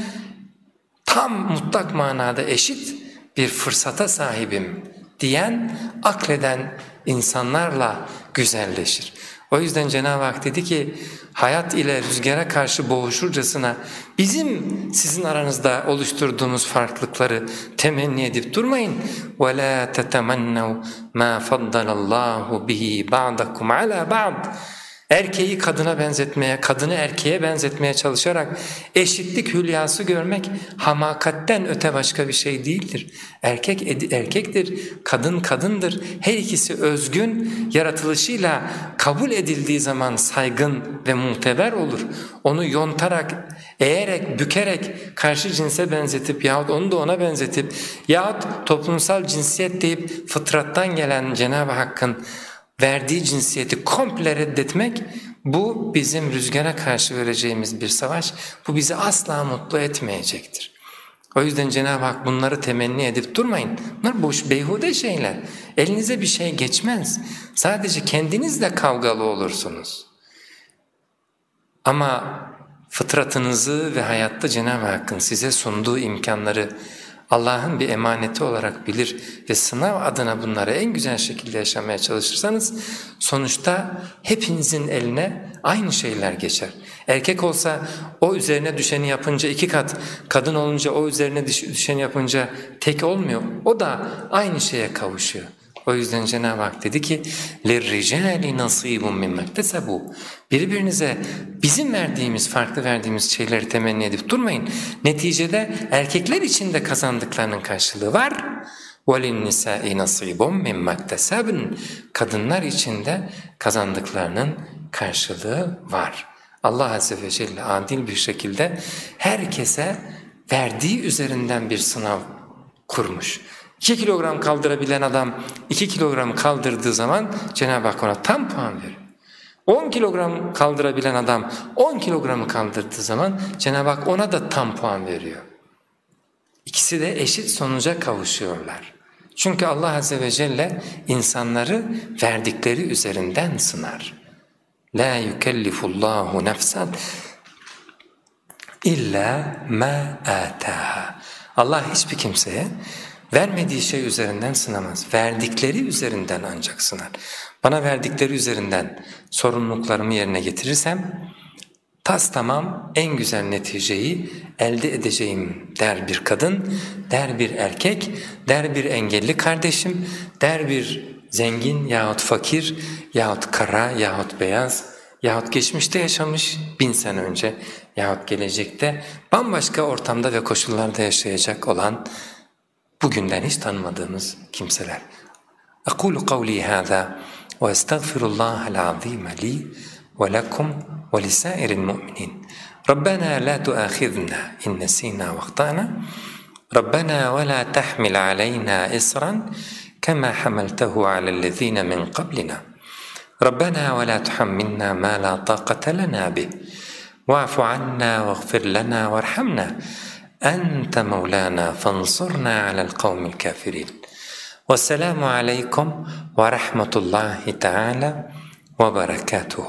A: tam mutlak manada eşit bir fırsata sahibim diyen, akleden insanlarla güzelleşir. O yüzden Cenab-ı Hak dedi ki hayat ile rüzgara karşı boğuşurcasına bizim sizin aranızda oluşturduğumuz farklılıkları temenni edip durmayın. وَلَا تَتَمَنَّوْا مَا فَضَّلَ اللّٰهُ بِهِ بَعْدَكُمْ عَلَى بَعْضٍ Erkeği kadına benzetmeye, kadını erkeğe benzetmeye çalışarak eşitlik hülyası görmek hamakatten öte başka bir şey değildir. Erkek erkektir, kadın kadındır. Her ikisi özgün, yaratılışıyla kabul edildiği zaman saygın ve muteber olur. Onu yontarak, eğerek, bükerek karşı cinse benzetip yahut onu da ona benzetip yahut toplumsal cinsiyet deyip fıtrattan gelen Cenab-ı Hakk'ın verdiği cinsiyeti komple reddetmek bu bizim rüzgara karşı vereceğimiz bir savaş. Bu bizi asla mutlu etmeyecektir. O yüzden Cenab-ı Hak bunları temenni edip durmayın. Bunlar boş beyhude şeyler. Elinize bir şey geçmez. Sadece kendinizle kavgalı olursunuz. Ama fıtratınızı ve hayatta Cenab-ı Hakk'ın size sunduğu imkanları Allah'ın bir emaneti olarak bilir ve sınav adına bunları en güzel şekilde yaşamaya çalışırsanız sonuçta hepinizin eline aynı şeyler geçer. Erkek olsa o üzerine düşeni yapınca iki kat, kadın olunca o üzerine düşeni yapınca tek olmuyor. O da aynı şeye kavuşuyor. O yüzden Cenab-ı Hak dedi ki لِلْرِجَالِ نَصِيبٌ مِنْ مَكْتَسَبُوا Birbirinize bizim verdiğimiz, farklı verdiğimiz şeyleri temenni edip durmayın. Neticede erkekler için de kazandıklarının karşılığı var. وَلِلْنِسَاءِ نَصِيبٌ مِنْ مَكْتَسَبٍ Kadınlar için de kazandıklarının karşılığı var. Allah Azze ve Celle adil bir şekilde herkese verdiği üzerinden bir sınav kurmuş. 2 kilogram kaldırabilen adam 2 kilogram kaldırdığı zaman Cenab-ı Hak ona tam puan veriyor. 10 kilogram kaldırabilen adam 10 kilogramı kaldırdığı zaman Cenab-ı Hak ona da tam puan veriyor. İkisi de eşit sonuca kavuşuyorlar. Çünkü Allah Azze ve Celle insanları verdikleri üzerinden sınar. La yukellifullahu nefsen illa ma ataha. Allah hiçbir kimseye Vermediği şey üzerinden sınamaz. Verdikleri üzerinden ancak sınar. Bana verdikleri üzerinden sorumluluklarımı yerine getirirsem tas tamam en güzel neticeyi elde edeceğim der bir kadın, der bir erkek, der bir engelli kardeşim, der bir zengin yahut fakir yahut kara yahut beyaz yahut geçmişte yaşamış bin sene önce yahut gelecekte bambaşka ortamda ve koşullarda yaşayacak olan bugünden hiç tanımadığımız kimseler. Akulu kavli hâzâ ve estağfirullâhel azîme li ve lekum ve lisâirin mu'minin. Rabbena la tuâkhidna in nesînâ ve ahtâna. Rabbena ve la tahmil aleyna isran kema hamaltahu hamaltehu alellezîne min qablina. Rabbena ربنا ولا تحملنا ما لا طاقة لنا به واعف عنا واغفر لنا وارحمنا أنت مولانا فانصرنا على القوم الكافرين. والسلام عليكم ورحمة الله تعالى وبركاته.